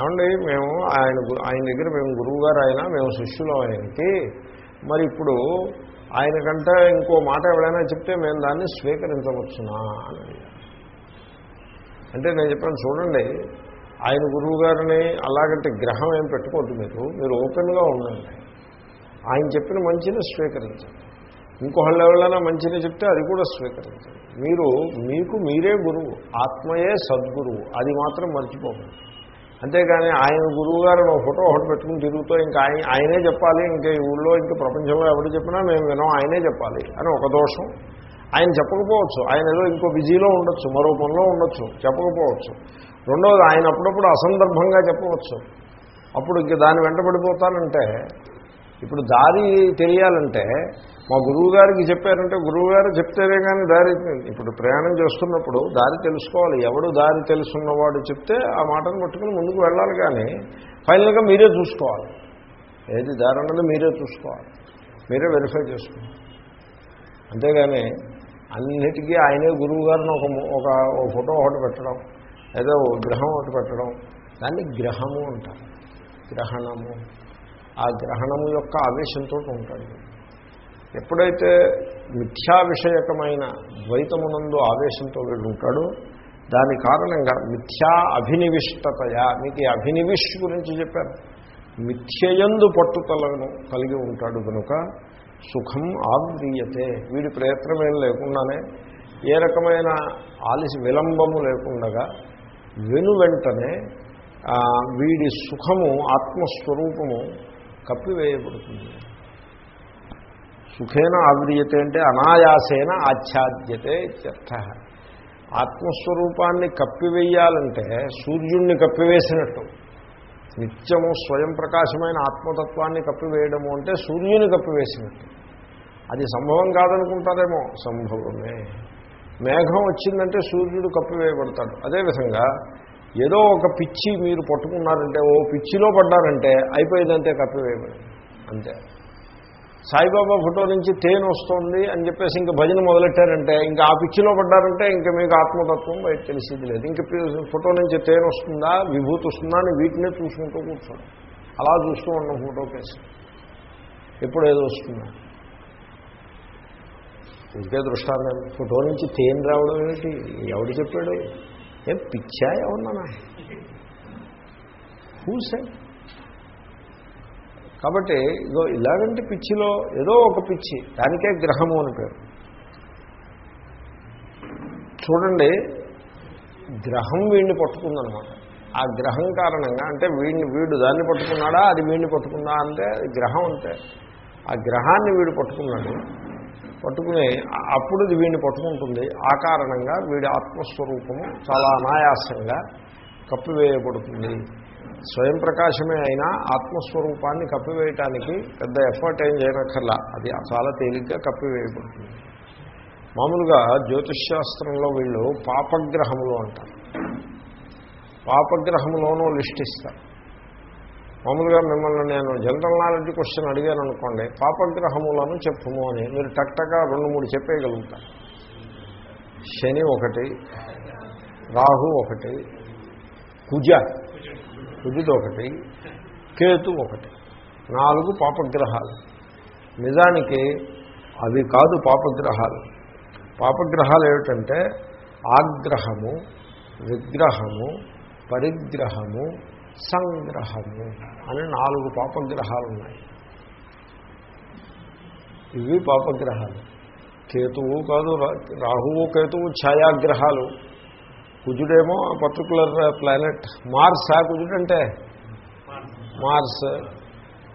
ఏమండి మేము ఆయన గు- ఆయన దగ్గర మేము గురువు గారు ఆయన మేము శిష్యులం ఆయనకి. మరి ఇప్పుడు ఆయన కంటే ఇంకో మాట ఎవరైనా చెప్తే మేము దాన్ని స్వీకరించవచ్చునా? అని అడిగాను అంటే నేను చెప్పాను చూడండి ఆయన గురువు గారిని అలాగంటే గ్రహం ఏం పెట్టుకోవద్దు మీరు మీరు ఓపెన్గా ఉండండి. ఆయన చెప్పిన మంచిని స్వీకరించండి. ఇంకొకళ్ళు ఎవరైనా మంచిని చెప్తే అది కూడా స్వీకరించండి. మీరు మీకు మీరే గురువు ఆత్మయే సద్గురువు అది మాత్రం మర్చిపోకండి. అంతేగాని ఆయన గురువు గారు ఫోటో ఒకటి పెట్టుకుని తిరుగుతూ ఇంకా ఆయన ఆయనే చెప్పాలి ఇంకా ఈ ఊళ్ళో ఇంకా ప్రపంచంలో ఎవరు చెప్పినా మేము వినం ఆయనే చెప్పాలి అని ఒక దోషం. ఆయన చెప్పకపోవచ్చు. ఆయన ఏదో ఇంకో బిజీలో ఉండొచ్చు మరో పనిలో ఉండొచ్చు చెప్పకపోవచ్చు. రెండవది ఆయన అప్పుడప్పుడు అసందర్భంగా చెప్పవచ్చు. అప్పుడు ఇంక దాన్ని వెంటబడిపోతానంటే ఇప్పుడు దారి తెలియాలంటే మా గురువు గారికి చెప్పారంటే గురువు గారు చెప్తేనే కానీ దారి ఇప్పుడు ప్రయాణం చేస్తున్నప్పుడు దారి తెలుసుకోవాలి. ఎవడు దారి తెలుసున్నవాడు చెప్తే ఆ మాటను పట్టుకుని ముందుకు వెళ్ళాలి కానీ ఫైనల్గా మీరే చూసుకోవాలి. ఏది దారి అన్నది మీరే చూసుకోవాలి. మీరే వెరిఫై చేసుకోవాలి. అంతేగాని అన్నిటికీ ఆయనే గురువు గారిని ఒక ఒక ఫోటో ఒకటి పెట్టడం ఏదో ఓ గ్రహం ఒకటి పెట్టడం. దాన్ని గ్రహము అంటారు. గ్రహణము. ఆ గ్రహణము యొక్క ఆవేశంతో ఉంటాడు. ఎప్పుడైతే మిథ్యా విషయకమైన ద్వైతమునందు ఆవేశంతో వీడు ఉంటాడో దాని కారణంగా మిథ్యా అభినివిష్టతయా మీకు ఈ అభినివిష్ గురించి చెప్పారు మిథ్యయందు పట్టుదలను కలిగి ఉంటాడు కనుక సుఖం ఆవ్రీయతే వీడి ప్రయత్నం ఏం లేకుండానే ఏ రకమైన ఆలసి విలంబము లేకుండగా వెను వెంటనే వీడి సుఖము ఆత్మస్వరూపము కప్పివేయబడుతుంది. సుఖేన ఆవ్రీయతే అంటే అనాయాసేన ఆచ్ఛాద్యతే ఇత్యర్థ. ఆత్మస్వరూపాన్ని కప్పివేయాలంటే సూర్యుణ్ణి కప్పివేసినట్టు. నిత్యము స్వయం ప్రకాశమైన ఆత్మతత్వాన్ని కప్పివేయడము అంటే సూర్యుని కప్పివేసినట్టు. అది సంభవం కాదనుకుంటారేమో? సంభవమే. మేఘం వచ్చిందంటే సూర్యుడు కప్పివేయబడతాడు అదేవిధంగా ఏదో ఒక పిచ్చి మీరు పట్టుకున్నారంటే ఓ పిచ్చిలో పడ్డారంటే అయిపోయిందంతే కప్పివేయబడింది అంతే. సాయిబాబా ఫోటో నుంచి తేనె వస్తుంది అని చెప్పేసి ఇంకా భజన మొదలెట్టారంటే ఇంకా ఆ పిచ్చిలో పడ్డారంటే ఇంకా మీకు ఆత్మతత్వం బయట తెలిసేది లేదు. ఇంకా ఫోటో నుంచి తేనె వస్తుందా విభూతి వస్తుందా అని వీటినే చూసుకుంటూ కూర్చోండి. అలా చూస్తూ ఉన్నాం ఫోటో కేసు. ఎప్పుడు ఏదో వస్తుందా. ఇంకే దృష్టాంతం. ఫోటో నుంచి తేనె రావడం ఏమిటి? ఎవడు చెప్పాడు? ఏం పిచ్చా ఏమన్నానా హూసే కాబట్టి ఇదో ఇలాగంటి పిచ్చిలో ఏదో ఒక పిచ్చి దానికే గ్రహము అని పేరు. చూడండి గ్రహం వీడిని పట్టుకుందనమాట. ఆ గ్రహం కారణంగా అంటే వీడిని వీడు దాన్ని పట్టుకున్నాడా అది వీడిని పట్టుకుందా అంటే అది గ్రహం అంటే. ఆ గ్రహాన్ని వీడు పట్టుకున్నాడు. పట్టుకుని అప్పుడు ఇది వీడిని పట్టుకుంటుంది. ఆ కారణంగా వీడి ఆత్మస్వరూపము చాలా అనాయాసంగా కప్పివేయబడుతుంది. స్వయం ప్రకాశమే అయినా ఆత్మస్వరూపాన్ని కప్పివేయటానికి పెద్ద ఎఫర్ట్ ఏం చేయనక్కర్లా. అది చాలా తేలిగ్గా కప్పివేయబడుతుంది. మామూలుగా జ్యోతిష్శాస్త్రంలో వీళ్ళు పాపగ్రహములు అంటారు. పాపగ్రహములోనూ లిస్ట్ ఇస్తారు. మామూలుగా మిమ్మల్ని నేను జనరల్ నాలెడ్జ్ క్వశ్చన్ అడిగాను అనుకోండి పాపగ్రహములను చెప్పుము అని. మీరు టక్టగా రెండు మూడు చెప్పేయగలుగుతారు. శని ఒకటి రాహు ఒకటి కుజ కుజుడు ఒకటి కేతు ఒకటి. నాలుగు పాపగ్రహాలు. నిజానికి అవి కాదు పాపగ్రహాలు. పాపగ్రహాలు ఏమిటంటే ఆగ్రహము విగ్రహము పరిగ్రహము సంగ్రహము అని నాలుగు పాపగ్రహాలు ఉన్నాయి ఇవి పాపగ్రహాలు. కేతువు కాదు రాహువు కేతువు ఛాయాగ్రహాలు. కుజుడేమో పర్టికులర్ ప్లానెట్ మార్స్ ఆ కుజుడంటే? మార్స్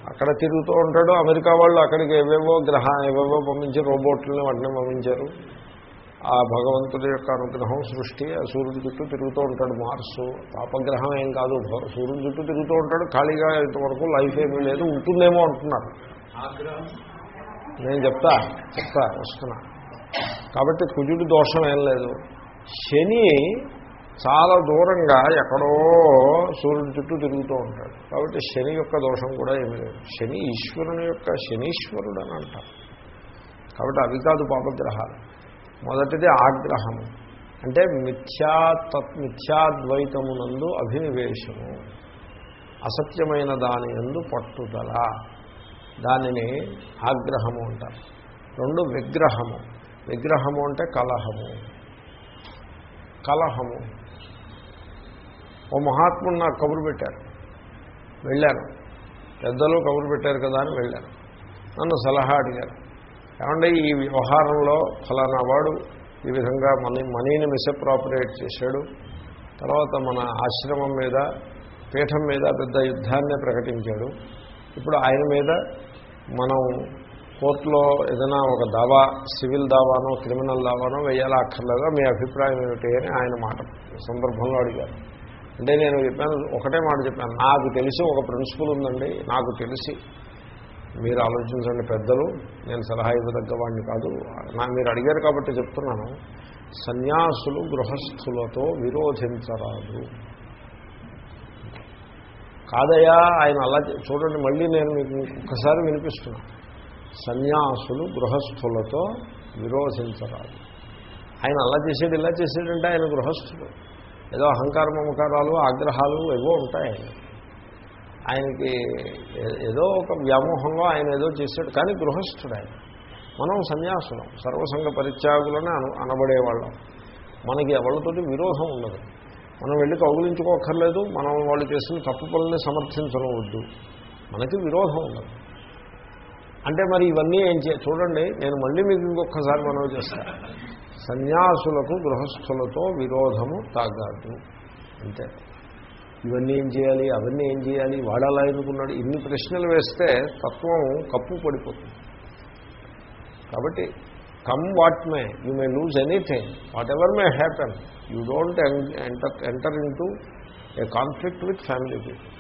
అక్కడ తిరుగుతూ ఉంటాడు. అమెరికా వాళ్ళు అక్కడికి ఏవేవో గ్రహ ఏవేవో పంపించి రోబోట్లని వాటిని పంపించారు. ఆ భగవంతుడి యొక్క అనుగ్రహం సృష్టి ఆ సూర్యుడి చుట్టూ తిరుగుతూ ఉంటాడు మార్సు. పాపగ్రహం ఏం కాదు సూర్యుడి చుట్టూ తిరుగుతూ ఉంటాడు ఖాళీగా ఇంతవరకు లైఫ్ ఏమీ లేదు ఉంటుందేమో అంటున్నారు. నేను చెప్తా చెప్తా వస్తున్నా. కాబట్టి కుజుడి దోషం ఏం లేదు. శని చాలా దూరంగా ఎక్కడో సూర్యుడి చుట్టూ తిరుగుతూ ఉంటాడు. కాబట్టి శని యొక్క దోషం కూడా ఏమీ లేదు. శని ఈశ్వరుని యొక్క శనీశ్వరుడు అని అంటారు. కాబట్టి అవి కాదు పాపగ్రహాలు. మొదటిది ఆగ్రహము అంటే మిథ్యా తత్ మిథ్యాద్వైతమునందు అభినివేశము. అసత్యమైన దాని ఎందు పట్టుదల. దానిని ఆగ్రహము అంటారు. రెండు విగ్రహము. విగ్రహము అంటే కలహము. కలహము. ఓ మహాత్ముడు నాకు కబురు పెట్టారు. వెళ్ళాను. పెద్దలు కబురు పెట్టారు కదా అని వెళ్ళాను. నన్ను సలహా అడిగారు. ఏమంటే ఈ వ్యవహారంలో ఫలానా వాడు ఈ విధంగా మనీ మనీని మిస్అప్రాపరేట్ చేశాడు. తర్వాత మన ఆశ్రమం మీద పీఠం మీద పెద్ద యుద్ధాన్ని ప్రకటించాడు. ఇప్పుడు ఆయన మీద మనం కోర్టులో ఏదైనా ఒక దావా సివిల్ దావానో క్రిమినల్ దావానో వేయాలా అక్కర్లేదా? మీ అభిప్రాయం ఏమిటి అని ఆయన మాట సందర్భంలో అడిగారు. అంటే నేను చెప్పాను ఒకటే మాట చెప్పాను. నాకు తెలిసి ఒక ప్రిన్సిపల్ ఉందండి నాకు తెలిసి. మీరు ఆలోచించండి పెద్దలు నేను సలహా ఇవ్వదగ్గ వాడిని కాదు. నా మీరు అడిగారు కాబట్టి చెప్తున్నాను. సన్యాసులు గృహస్థులతో విరోధించరాదు. కాదయా ఆయన అలా చే- చూడండి మళ్ళీ నేను మీకు ఒక్కసారి వినిపిస్తున్నా. సన్యాసులు గృహస్థులతో విరోధించరాదు. ఆయన అలా చేసేది ఇలా చేసేటంటే ఆయన గృహస్థుడు ఏదో అహంకార మమకారాలు ఆగ్రహాలు ఏవో ఉంటాయి ఆయన ఆయనకి ఏదో ఒక వ్యామోహంలో ఆయన ఏదో చేశాడు. కానీ గృహస్థుడు ఆయన మనం సన్యాసులం. సర్వసంగ పరిత్యాగులని అను అనబడేవాళ్ళం. మనకి ఎవరితోటి విరోధం ఉండదు. మనం వెళ్ళి కౌగులించుకోకర్లేదు మనం వాళ్ళు చేసిన తప్పు పనుల్ని సమర్థించనవద్దు. మనకి విరోధం ఉండదు. అంటే మరి ఇవన్నీ ఏం చే చూడండి నేను మళ్ళీ మీకు ఇంకొకసారి మనవి చేస్తాను సన్యాసులకు గృహస్థులతో విరోధము తాగాదు. అంతే. ఇవన్నీ ఏం చేయాలి అవన్నీ ఏం చేయాలి వాడాలా ఎందుకున్నాడు? ఇన్ని ప్రశ్నలు వేస్తే తత్వం కప్పు పడిపోతుంది. కాబట్టి come what may you may lose anything whatever may happen you don't enter enter into a conflict with family people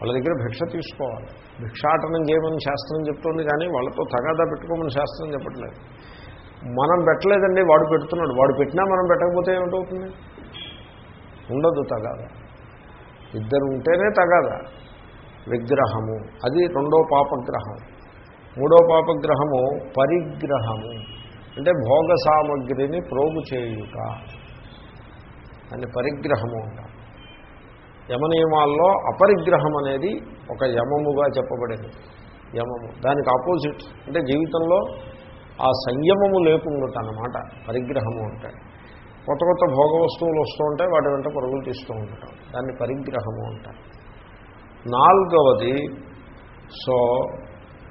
వాళ్ళ దగ్గర భిక్ష తీసుకోవాలి. భిక్షాటనం చేయమని శాస్త్రం చెప్తోంది కానీ వాళ్ళతో తగాదా పెట్టుకోమని శాస్త్రం చెప్పట్లేదు. మనం పెట్టలేదండి వాడు పెడుతున్నాడు. వాడు పెట్టినా మనం పెట్టకపోతే ఏమిటవుతుంది? ఉండదు తగాదా. ఇద్దరు ఉంటేనే తగాదా. విగ్రహము. అది రెండో పాపగ్రహం. మూడో పాపగ్రహము పరిగ్రహము. అంటే భోగ సామగ్రిని ప్రోగు చేయుట. అని పరిగ్రహము అంట. యమనియమాల్లో అపరిగ్రహం అనేది ఒక యమముగా చెప్పబడింది. యమము. దానికి ఆపోజిట్. అంటే జీవితంలో ఆ సంయమము లేకుండా అన్నమాట. పరిగ్రహము అంటే. కొత్త కొత్త భోగ వస్తువులు వస్తూ ఉంటాయి వాటి వెంట పరుగులు తీస్తూ ఉంటాం. దాన్ని పరిగ్రహము అంటారు. నాలుగవది సో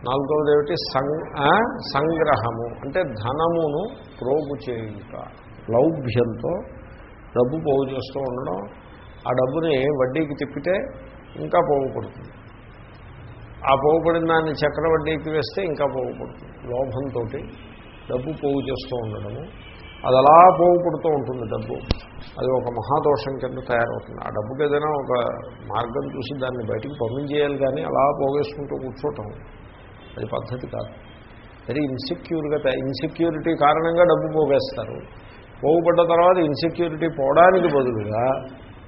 నాలుగవది ఏమిటి? సంగ్రహము. అంటే ధనమును ప్రోగు చేయుట. లౌభ్యంతో డబ్బు పోగు చేస్తూ ఉండడం. ఆ డబ్బుని వడ్డీకి తిప్పితే ఇంకా పోగుపడుతుంది ఆ పోగుపడిన దాన్ని చక్ర వడ్డీకి వేస్తే ఇంకా పోగుపడుతుంది లోభంతో డబ్బు పోగు చేస్తూ ఉండడము. అది అలా పోగుపడుతూ ఉంటుంది డబ్బు. అది ఒక మహాదోషం కింద తయారవుతుంది. ఆ డబ్బుకి ఏదైనా ఒక మార్గం చూసి దాన్ని బయటికి పంపించేయాలి కానీ అలా పోగేసుకుంటూ కూర్చోవటం అది పద్ధతి కాదు. వెరీ ఇన్సెక్యూర్గా ఇన్సెక్యూరిటీ కారణంగా డబ్బు పోగేస్తారు. పోగుపడ్డ తర్వాత ఇన్సెక్యూరిటీ పోవడానికి బదులుగా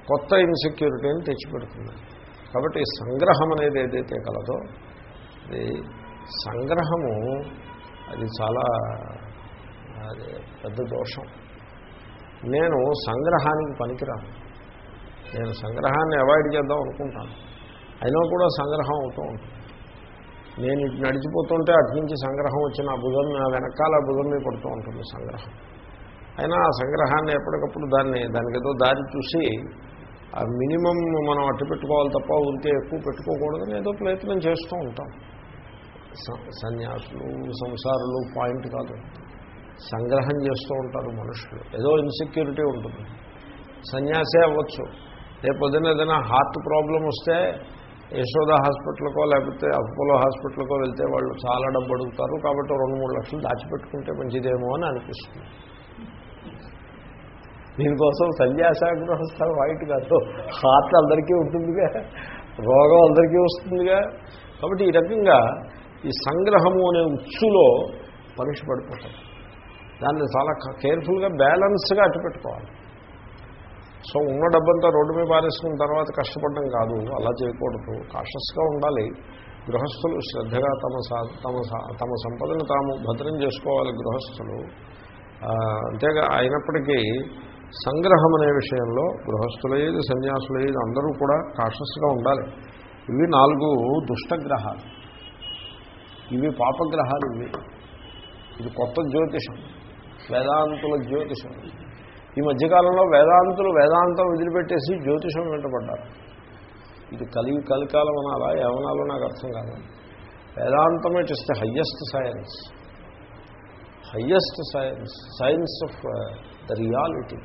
కొత్త ఇన్సెక్యూరిటీని తెచ్చిపెడుతుంది. కాబట్టి సంగ్రహం అనేది ఏదైతే కలదో అది సంగ్రహము అది చాలా అది పెద్ద దోషం. నేను సంగ్రహానికి పనికిరాను. నేను సంగ్రహాన్ని అవాయిడ్ చేద్దాం అనుకుంటాను. అయినా కూడా సంగ్రహం అవుతూ ఉంటుంది. నేను ఇటు నడిచిపోతుంటే అటు నుంచి సంగ్రహం వచ్చిన ఆ భుజం నా వెనకాల భుజం మీద పడుతూ ఉంటుంది సంగ్రహం. అయినా ఆ సంగ్రహాన్ని ఎప్పటికప్పుడు దాన్ని దానికి ఏదో దారి చూసి ఆ మినిమం మనం అట్టు పెట్టుకోవాలి తప్ప ఊరికే ఎక్కువ పెట్టుకోకూడదని ఏదో ప్రయత్నం చేస్తూ ఉంటాం. సన్యాసులు సంసారులు పాయింట్ కాదు. సంగ్రహం చేస్తూ ఉంటారు మనుషులు. ఏదో ఇన్సెక్యూరిటీ ఉంటుంది. సన్యాసే అవ్వచ్చు. రేపు పొద్దున్న ఏదైనా హార్ట్ ప్రాబ్లం వస్తే యశోద హాస్పిటల్కో లేకపోతే అపోలో హాస్పిటల్కో వెళ్తే వాళ్ళు చాలా డబ్బు అడుగుతారు. కాబట్టి రెండు మూడు లక్షలు దాచిపెట్టుకుంటే మంచిదేమో అని అనిపిస్తుంది. దీనికోసం సన్యాస వైట్ కాదు. హార్ట్ అందరికీ ఉంటుందిగా. రోగం అందరికీ వస్తుందిగా. కాబట్టి ఈ రకంగా ఈ సంగ్రహము అనే ఉచ్చులో పరీక్ష పడిపోతాడు దాన్ని చాలా కేర్ఫుల్గా బ్యాలెన్స్గా అట్టుపెట్టుకోవాలి. సో ఉన్న డబ్బంతా రోడ్డు మీద పారేసుకున్న తర్వాత కష్టపడడం కాదు అలా చేయకూడదు. కాషస్గా ఉండాలి. గృహస్థులు శ్రద్ధగా తమ తమ తమ సంపదను తాము భద్రం చేసుకోవాలి గృహస్థులు. అంతేగా అయినప్పటికీ సంగ్రహం అనే విషయంలో గృహస్థులయ్యేది సన్యాసులయ్యేది అందరూ కూడా కాషస్గా ఉండాలి. ఇవి నాలుగు దుష్టగ్రహాలు. ఇవి పాపగ్రహాలు ఇవి. ఇది కొత్త జ్యోతిషం. వేదాంతుల జ్యోతిషం. ఈ మధ్యకాలంలో వేదాంతులు వేదాంతం వదిలిపెట్టేసి జ్యోతిషం వెంటబడ్డారు. ఇది కలి కలికాలం అనాలా ఏమనాలో నాకు అర్థం కాదు. వేదాంతం it is the highest science highest science science of the reality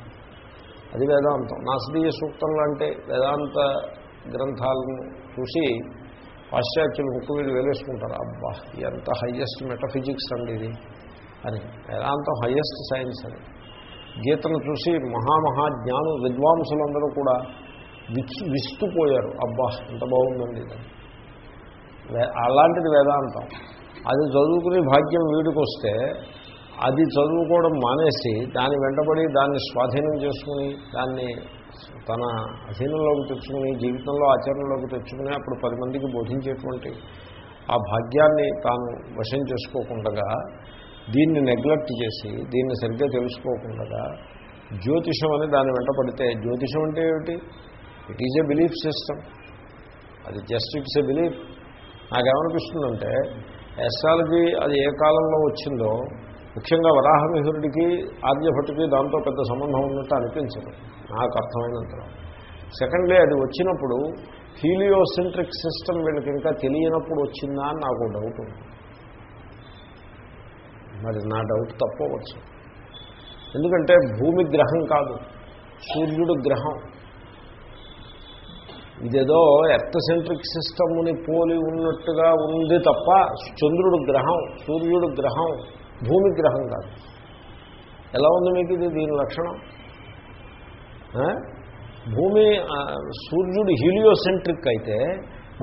అది వేదాంతం. నాసదీయ సూక్తం లాంటి వేదాంత గ్రంథాలను చూసి పాశ్చాత్యులు ముక్కు వీళ్ళు వేలేసుకుంటారు. అబ్బా ఎంత హయ్యెస్ట్ మెటఫిజిక్స్ అండి ఇది. అని వేదాంతం హయ్యెస్ట్ సైన్స్ అని గీతను చూసి మహామహాజ్ఞాను విద్వాంసులందరూ కూడా విచ్చు విస్తుపోయారు. అబ్బా ఎంత బాగుందండి ఇది. అలాంటిది వేదాంతం. అది చదువుకునే భాగ్యం వీడికి వస్తే అది చదువుకోవడం మానేసి దాన్ని వెంటబడి దాన్ని స్వాధీనం చేసుకుని దాన్ని తన అధీనంలోకి తెచ్చుకుని జీవితంలో ఆచరణలోకి తెచ్చుకుని అప్పుడు పది మందికి బోధించేటువంటి ఆ భాగ్యాన్ని తాను వశం చేసుకోకుండా దీన్ని నెగ్లెక్ట్ చేసి దీన్ని సరిగ్గా తెలుసుకోకుండా జ్యోతిషం అని దాన్ని వెంటపడితే జ్యోతిషం అంటే ఏమిటి? It is a belief system అది జస్ట్ ఇట్స్ ఏ బిలీఫ్ నాకేమనిపిస్తుందంటే ఎస్ట్రాలజీ అది ఏ కాలంలో వచ్చిందో ముఖ్యంగా వరాహమిహురుడికి ఆర్యభట్టుకి దాంతో పెద్ద సంబంధం ఉన్నట్టు అనిపించదు. నాకు అర్థమైనంతలో సెకండ్లీ అది వచ్చినప్పుడు హీలియోసెంట్రిక్ సిస్టమ్ వీళ్ళకి ఇంకా తెలియనప్పుడు వచ్చిందా అని నాకు డౌట్ ఉంది. మరి నా డౌట్ తప్పవచ్చు. ఎందుకంటే భూమి గ్రహం కాదు సూర్యుడు గ్రహం. ఇదేదో ఎర్త్ సెంట్రిక్ సిస్టమ్ని పోలి ఉన్నట్టుగా ఉంది తప్ప చంద్రుడు గ్రహం సూర్యుడు గ్రహం భూమి గ్రహం కాదు. ఎలా ఉంది మీకు ఇది దీని లక్షణం? భూమి సూర్యుడు హీలియోసెంట్రిక్ అయితే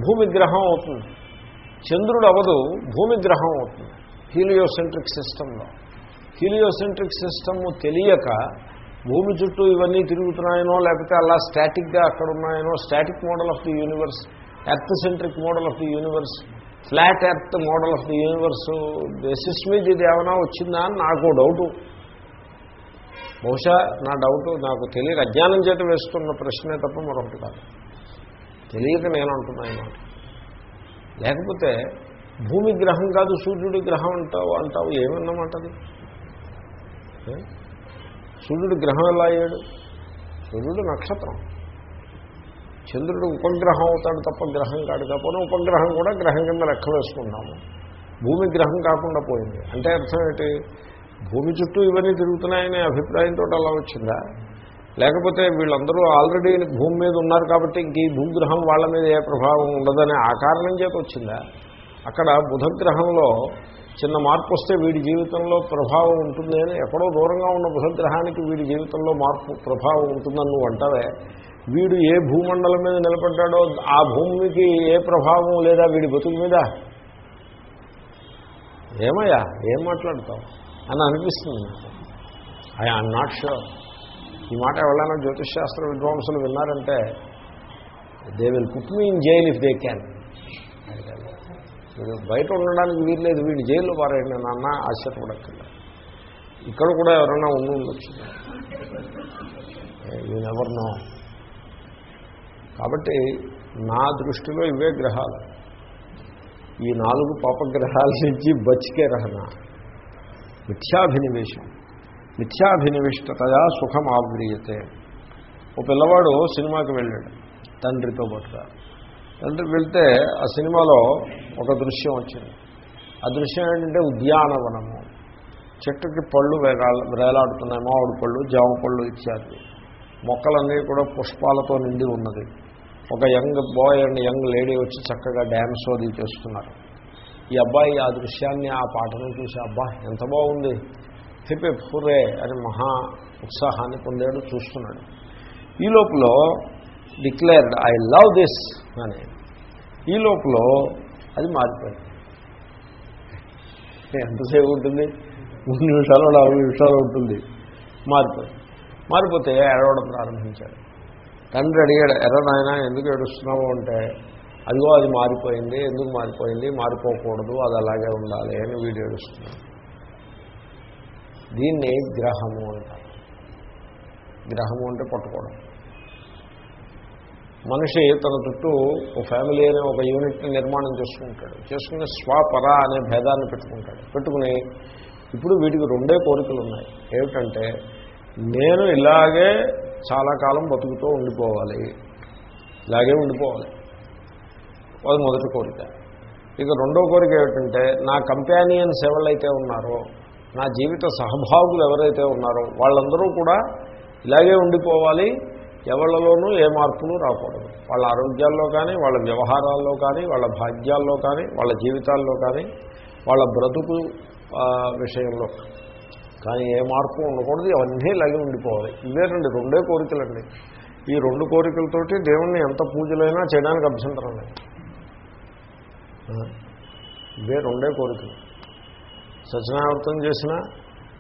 భూమి గ్రహం అవుతుంది. చంద్రుడు అవదు భూమి గ్రహం అవుతుంది. హీలియోసెంట్రిక్ సిస్టంలో. హీలియోసెంట్రిక్ సిస్టమ్ తెలియక భూమి చుట్టూ ఇవన్నీ తిరుగుతున్నాయనో లేకపోతే అలా స్టాటిక్గా అక్కడ ఉన్నాయనో static model of the universe earth centric model of the universe flat earth model of the universe basis మీద ఇది ఏమైనా వచ్చిందా అని నాకు డౌటు. బహుశా నా డౌట్ నాకు తెలియక అజ్ఞానం చేత వేస్తున్న ప్రశ్నే తప్ప మరొకటి కాదు. తెలియక నేను అంటున్నాను లేకపోతే భూమి గ్రహం కాదు సూర్యుడి గ్రహం అంటావు అంటావు ఏమన్నమాట అది? సూర్యుడు గ్రహం ఎలా అయ్యాడు? సూర్యుడు నక్షత్రం. చంద్రుడు ఉపగ్రహం అవుతాడు తప్ప గ్రహం కాడు. కాకపోతే ఉపగ్రహం కూడా గ్రహం కింద లెక్క వేసుకున్నాము భూమి గ్రహం కాకుండా పోయింది. అంటే అర్థం ఏంటి? భూమి చుట్టూ ఇవన్నీ తిరుగుతున్నాయనే అభిప్రాయంతో అలా వచ్చిందా? లేకపోతే వీళ్ళందరూ ఆల్రెడీ భూమి మీద ఉన్నారు కాబట్టి ఇంక ఈ భూగ్రహం వాళ్ళ మీద ఏ ప్రభావం ఉండదనే ఆ కారణం చేత వచ్చిందా? అక్కడ బుధగ్రహంలో చిన్న మార్పు వస్తే వీడి జీవితంలో ప్రభావం ఉంటుంది అని ఎక్కడో దూరంగా ఉన్న బుధగ్రహానికి వీడి జీవితంలో మార్పు ప్రభావం ఉంటుందని నువ్వు అంటావే. వీడు ఏ భూమండలం మీద నిలబడ్డాడో ఆ భూమికి ఏ ప్రభావం లేదా వీడి బతుకు మీద? ఏమయ్యా ఏం మాట్లాడతావు? అని అనిపిస్తుంది. నాకు ఐ ఆమ్ నాట్ షూర్ ఈ మాట ఎవరైనా జ్యోతిష్ శాస్త్ర విద్వాంసులు విన్నారంటే they will put me in jail if they can మీరు బయట ఉండడానికి వీల్లేదు వీడి జైల్లో పారేయండి నాన్న ఆశ్చర్యపడక్కర్లేదు ఇక్కడ కూడా ఎవరైనా ఉండి ఉండొచ్చు. ఎవరినో. కాబట్టి నా దృష్టిలో ఇవే గ్రహాలు. ఈ నాలుగు పాపగ్రహాల నుంచి బచికే రహన. మిథ్యాభినివేశం. మిథ్యాభినివిష్టతయా సుఖం ఆవ్రీయతే ఓ పిల్లవాడు సినిమాకి వెళ్ళాడు తండ్రితో పాటుగా. తండ్రి వెళ్తే ఆ సినిమాలో ఒక దృశ్యం వచ్చింది. ఆ దృశ్యం ఏంటంటే ఉద్యానవనము. చెట్టుకి పళ్ళు వేలాడు వేలాడుతున్నాయి మామిడి పళ్ళు జామ పళ్ళు ఇచ్చారు. మొక్కలన్నీ కూడా పుష్పాలతో నిండి ఉన్నది. ఒక young boy and young lady వచ్చి చక్కగా డ్యాన్స్ అది చేస్తున్నారు. ఈ అబ్బాయి ఆ దృశ్యాన్ని ఆ పాటను చూసి అబ్బా ఎంత బాగుంది. హిపే ఫురే అని మహా ఉత్సాహాన్ని పొందాడు చూస్తున్నాడు. ఈ లోపల డిక్లేర్డ్ ఐ లవ్ దిస్ అని. ఈ లోపల అది మారిపోయింది. ఎంతసేపు ఉంటుంది? మూడు నిమిషాలు నాలుగు నిమిషాలు ఉంటుంది. మారిపోయింది. మారిపోతే ఏడవడం ప్రారంభించాడు. తండ్రి అడిగాడు ఎర్ర నాయన ఎందుకు ఏడుస్తున్నావు? అంటే అదిగో అది మారిపోయింది ఎందుకు మారిపోయింది? మారిపోకూడదు అది అలాగే ఉండాలి అని వీడు ఏడుస్తున్నాడు. దీన్ని గ్రహము అంటారు. గ్రహము అంటే పట్టుకోవడం. మనిషి తన చుట్టూ ఒక ఫ్యామిలీ అనే ఒక యూనిట్ని నిర్మాణం చేసుకుంటాడు. చేసుకుని స్వపర అనే భేదాన్ని పెట్టుకుంటాడు. పెట్టుకుని ఇప్పుడు వీటికి రెండే కోరికలు ఉన్నాయి. ఏమిటంటే నేను ఇలాగే చాలా కాలం బతుకుతూ ఉండిపోవాలి. ఇలాగే ఉండిపోవాలి. అది మొదటి కోరిక. ఇక రెండో కోరిక ఏమిటంటే నా కంపానియన్స్ ఎవరైతే ఉన్నారో నా జీవిత సహభాగులు ఎవరైతే ఉన్నారో వాళ్ళందరూ కూడా ఇలాగే ఉండిపోవాలి. ఎవళ్ళలోనూ ఏ మార్పులు రాకూడదు. వాళ్ళ ఆరోగ్యాల్లో కానీ వాళ్ళ వ్యవహారాల్లో కానీ వాళ్ళ భాగ్యాల్లో కానీ వాళ్ళ జీవితాల్లో కానీ వాళ్ళ బ్రతుకు విషయంలో. కానీ ఏ మార్పు ఉండకూడదు అవన్నీ ఇలాగే ఉండిపోవాలి. ఇవే రెండు రెండే కోరికలండి. ఈ రెండు కోరికలతోటి దేవుణ్ణి ఎంత పూజలైనా చేయడానికి అభ్యంతరం లేదు. ఇవే రెండే కోరికలు. సత్యనారాయణ చేసినా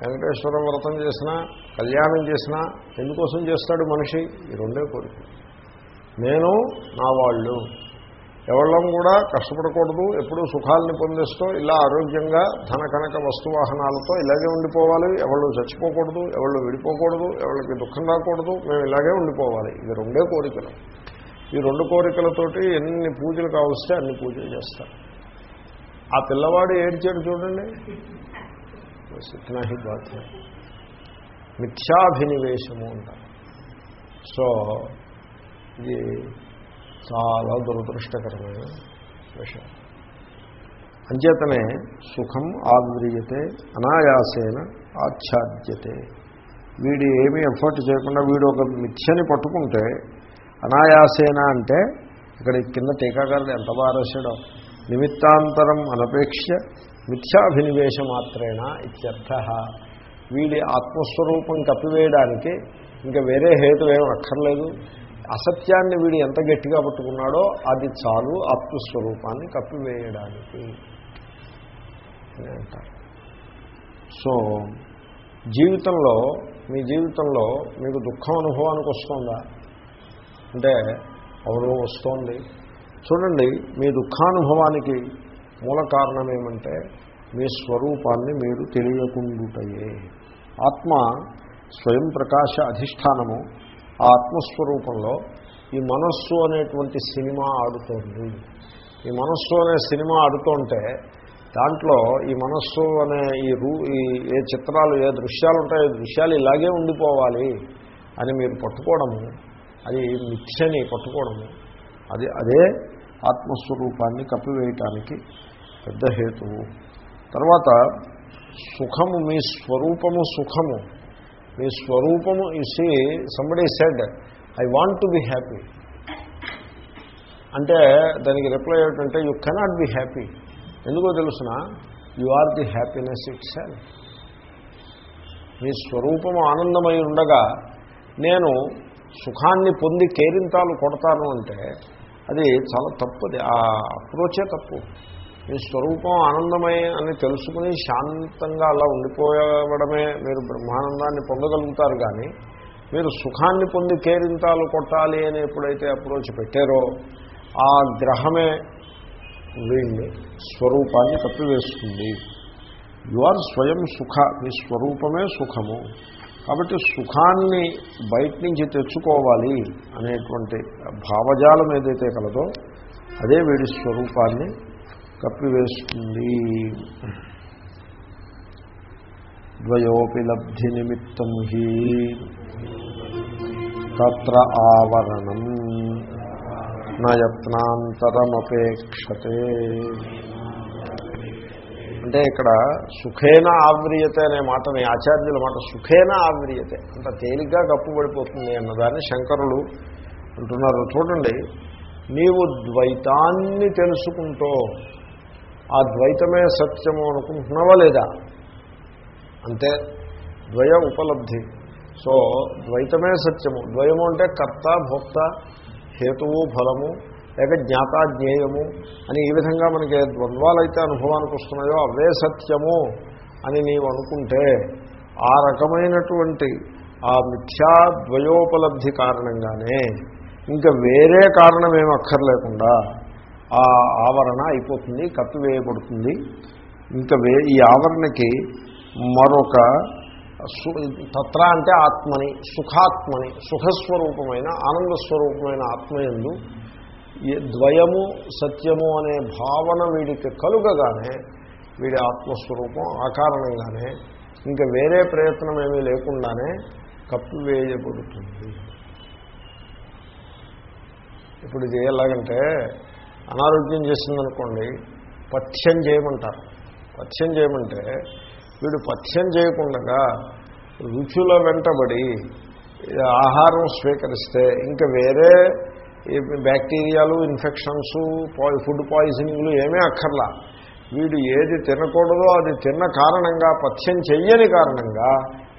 వెంకటేశ్వర వ్రతం చేసినా కళ్యాణం చేసినా ఎందుకోసం చేస్తాడు మనిషి? ఈ రెండే కోరిక నేను నా వాళ్ళు. ఎవళ్ళం కూడా కష్టపడకూడదు ఎప్పుడూ సుఖాలని పొందిస్తూ ఇలా ఆరోగ్యంగా ధన కనక వస్తువాహనాలతో ఇలాగే ఉండిపోవాలి. ఎవళ్ళు చచ్చిపోకూడదు ఎవళ్ళు విడిపోకూడదు ఎవరికి దుఃఖం రాకూడదు మేము ఇలాగే ఉండిపోవాలి. ఇది రెండే కోరికలు. ఈ రెండు కోరికలతోటి ఎన్ని పూజలు కావస్తే అన్ని పూజలు చేస్తారు. ఆ పిల్లవాడు ఏడ్చాడు చూడండి. ఇతనా హి బాత్ మిథ్యాభినివేశము అంటారు సో ఇది చాలా దురదృష్టకరమైన విషయం. అంచేతనే సుఖం ఆవ్రియతే అనాయాసేన ఆచ్ఛాద్యతే. వీడు ఏమీ ఎఫర్ట్ చేయకుండా వీడు ఒక మిథ్యని పట్టుకుంటే అనాయాసేన అంటే ఇక్కడ కింద టీకాకారులు ఎంత బాగా రాశాడో. నిమిత్తాంతరం అనపేక్ష మిథ్యాభినివేశ మాత్రేణ ఇత్యర్థ. వీడి ఆత్మస్వరూపం కప్పివేయడానికి ఇంకా వేరే హేతు ఏం అక్కర్లేదు. అసత్యాన్ని వీడు ఎంత గట్టిగా పట్టుకున్నాడో అది చాలు ఆత్మస్వరూపాన్ని కప్పివేయడానికి అని అంటారు. సో జీవితంలో మీ జీవితంలో మీకు దుఃఖం అనుభవానికి వస్తుందా? అంటే అవును వస్తోంది. చూడండి మీ దుఃఖానుభవానికి మూల కారణం ఏమంటే మీ స్వరూపాన్ని మీరు తెలియకుండుటయే. ఆత్మ స్వయం ప్రకాశ అధిష్టానము. ఆ ఆత్మస్వరూపంలో ఈ మనస్సు అనేటువంటి సినిమా ఆడుతోంది. ఈ మనస్సు అనే సినిమా ఆడుతుంటే దాంట్లో ఈ మనస్సు అనే ఈ రూ ఈ ఏ చిత్రాలు ఏ దృశ్యాలు ఉంటాయో దృశ్యాలు ఇలాగే ఉండిపోవాలి అని మీరు పట్టుకోవడము. అది మిథ్యని పట్టుకోవడము. అది అదే ఆత్మస్వరూపాన్ని కప్పివేయటానికి పెద్ద హేతువు. తర్వాత సుఖము మీ స్వరూపము సుఖము. మీ స్వరూపము ఇసి somebody said I want to be happy అంటే దానికి రిప్లై ఏమిటంటే యూ కెనాట్ బి హ్యాపీ ఎందుకో తెలుసిన? You are the happiness itself మీ స్వరూపము ఆనందమై ఉండగా నేను సుఖాన్ని పొంది కేరింతాలు కొడతాను అంటే అది చాలా తప్పుది. ఆ అప్రోచే తప్పు. మీ స్వరూపం ఆనందమై అని తెలుసుకుని శాంతంగా అలా ఉండిపోవడమే మీరు బ్రహ్మానందాన్ని పొందగలుగుతారు కానీ మీరు సుఖాన్ని పొంది కేరింతాలు కొట్టాలి అని ఎప్పుడైతే అప్రోచ్ పెట్టారో ఆ గ్రహమే వీడిని స్వరూపాన్ని తప్పివేస్తుంది. యు ఆర్ స్వయం సుఖ మీ స్వరూపమే సుఖము. కాబట్టి సుఖాన్ని బయట నుంచి తెచ్చుకోవాలి అనేటువంటి భావజాలం ఏదైతే కలదో అదే వీడి స్వరూపాన్ని కప్పివేస్తుంది. ద్వయోపి లబ్ధి నిమిత్తం హి తత్ర ఆవరణం నయత్నాంతరమపేక్షతే. అంటే ఇక్కడ సుఖేన ఆవ్రియతే అనే మాటని ఆచార్యుల మాట సుఖేన ఆవ్రియతే. అంత తేలిగ్గా కప్పుబడిపోతుంది అన్నదాన్ని శంకరులు అంటున్నారు. చూడండి నీవు ద్వైతాన్ని తెలుసుకుంటూ ఆ ద్వైతమే సత్యము అనుకుంటున్నావా లేదా? అంతే ద్వయ ఉపలబ్ధి. సో ద్వైతమే సత్యము. ద్వయము అంటే కర్త భోక్త హేతువు ఫలము లేక జ్ఞాతాజ్ఞేయము అని ఈ విధంగా మనకి ద్వంద్వాలైతే అనుభవానికి వస్తున్నాయో అవే సత్యము అని నీవు అనుకుంటే ఆ రకమైనటువంటి ఆ మిథ్యా ద్వయోపలబ్ధి కారణంగానే ఇంకా వేరే కారణం ఏమక్కర్లేకుండా అక్కర్లేకుండా ఆ ఆవరణ అయిపోతుంది కప్పివేయబడుతుంది ఇంకా వే ఈ ఆవరణకి మరొక తత్ర అంటే ఆత్మని సుఖాత్మని సుఖస్వరూపమైన ఆనందస్వరూపమైన ఆత్మయందు ద్వయము సత్యము అనే భావన వీడికి కలుగగానే వీడి ఆత్మస్వరూపం ఆ కారణంగానే ఇంకా వేరే ప్రయత్నం ఏమీ లేకుండానే కప్పివేయబడుతుంది ఇప్పుడు ఇది ఎలాగంటే అనారోగ్యం చేసిందనుకోండి పథ్యం చేయమంటారు. పథ్యం చేయమంటే వీడు పథ్యం చేయకుండా రుచుల వెంటబడి ఆహారం స్వీకరిస్తే ఇంకా వేరే బ్యాక్టీరియాలు ఇన్ఫెక్షన్స్ ఫుడ్ పాయిజనింగ్లు ఏమీ అక్కర్లా. వీడు ఏది తినకూడదో అది తిన్న కారణంగా పథ్యం చెయ్యని కారణంగా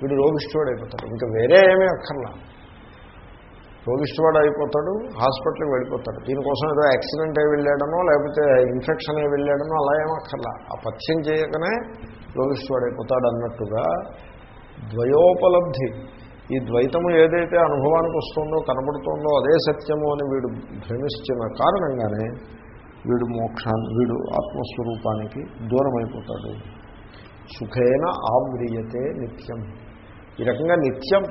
వీడు రోగిష్ఠువాడు ఇంకా వేరే ఏమీ అక్కర్లా. రోగిష్ఠువాడు అయిపోతాడు హాస్పిటల్కి వెళ్ళిపోతాడు. దీనికోసం ఏదో యాక్సిడెంట్ అయి వెళ్ళాడనో లేకపోతే ఇన్ఫెక్షన్ అయి వెళ్ళాడనో అలా ఏమక్కర్లా ఆ పథ్యం చేయకనే రోగిష్ఠువాడు అయిపోతాడు అన్నట్టుగా ద్వయోపలబ్ధి. ఈ ద్వైతము ఏదైతే అనుభవానికి వస్తుందో కనబడుతుందో అదే సత్యము అని వీడు భ్రమిస్తున్న కారణంగానే వీడు మోక్షాన్ని వీడు ఆత్మస్వరూపానికి దూరమైపోతాడు. సుఖేన ఆవ్రియతే నిత్యం. ఈ రకంగా నిత్యం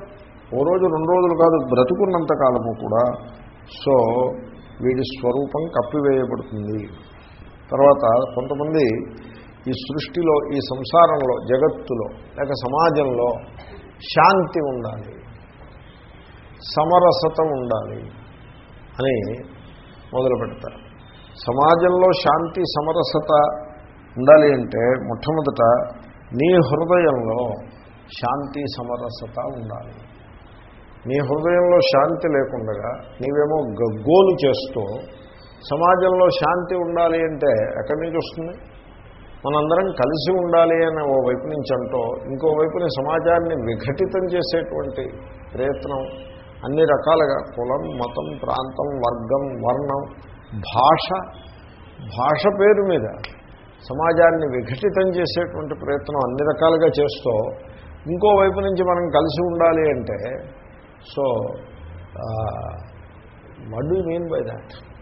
ఓ రోజు రెండు రోజులు కాదు బ్రతుకున్నంత కాలము కూడా. సో వీడి స్వరూపం కప్పివేయబడుతుంది. తర్వాత కొంతమంది ఈ సృష్టిలో ఈ సంసారంలో జగత్తులో లేక సమాజంలో శాంతి ఉండాలి. సమరసత ఉండాలి అని మొదలు పెడతారు. సమాజంలో శాంతి సమరసత ఉండాలి అంటే మొట్టమొదట నీ హృదయంలో శాంతి సమరసత ఉండాలి. నీ హృదయంలో శాంతి లేకుండా నీవేమో గగ్గోలు చేస్తూ సమాజంలో శాంతి ఉండాలి అంటే ఎక్కడి నుంచి వస్తుంది? మనందరం కలిసి ఉండాలి అని ఓ వైపు నుంచి అంటూ ఇంకో వైపుని సమాజాన్ని విఘటితం చేసేటువంటి ప్రయత్నం అన్ని రకాలుగా కులం మతం ప్రాంతం వర్గం వర్ణం భాష భాష పేరు మీద సమాజాన్ని విఘటితం చేసేటువంటి ప్రయత్నం అన్ని రకాలుగా చేస్తూ ఇంకో వైపు నుంచి మనం కలిసి ఉండాలి అంటే So, uh, what do you mean by that?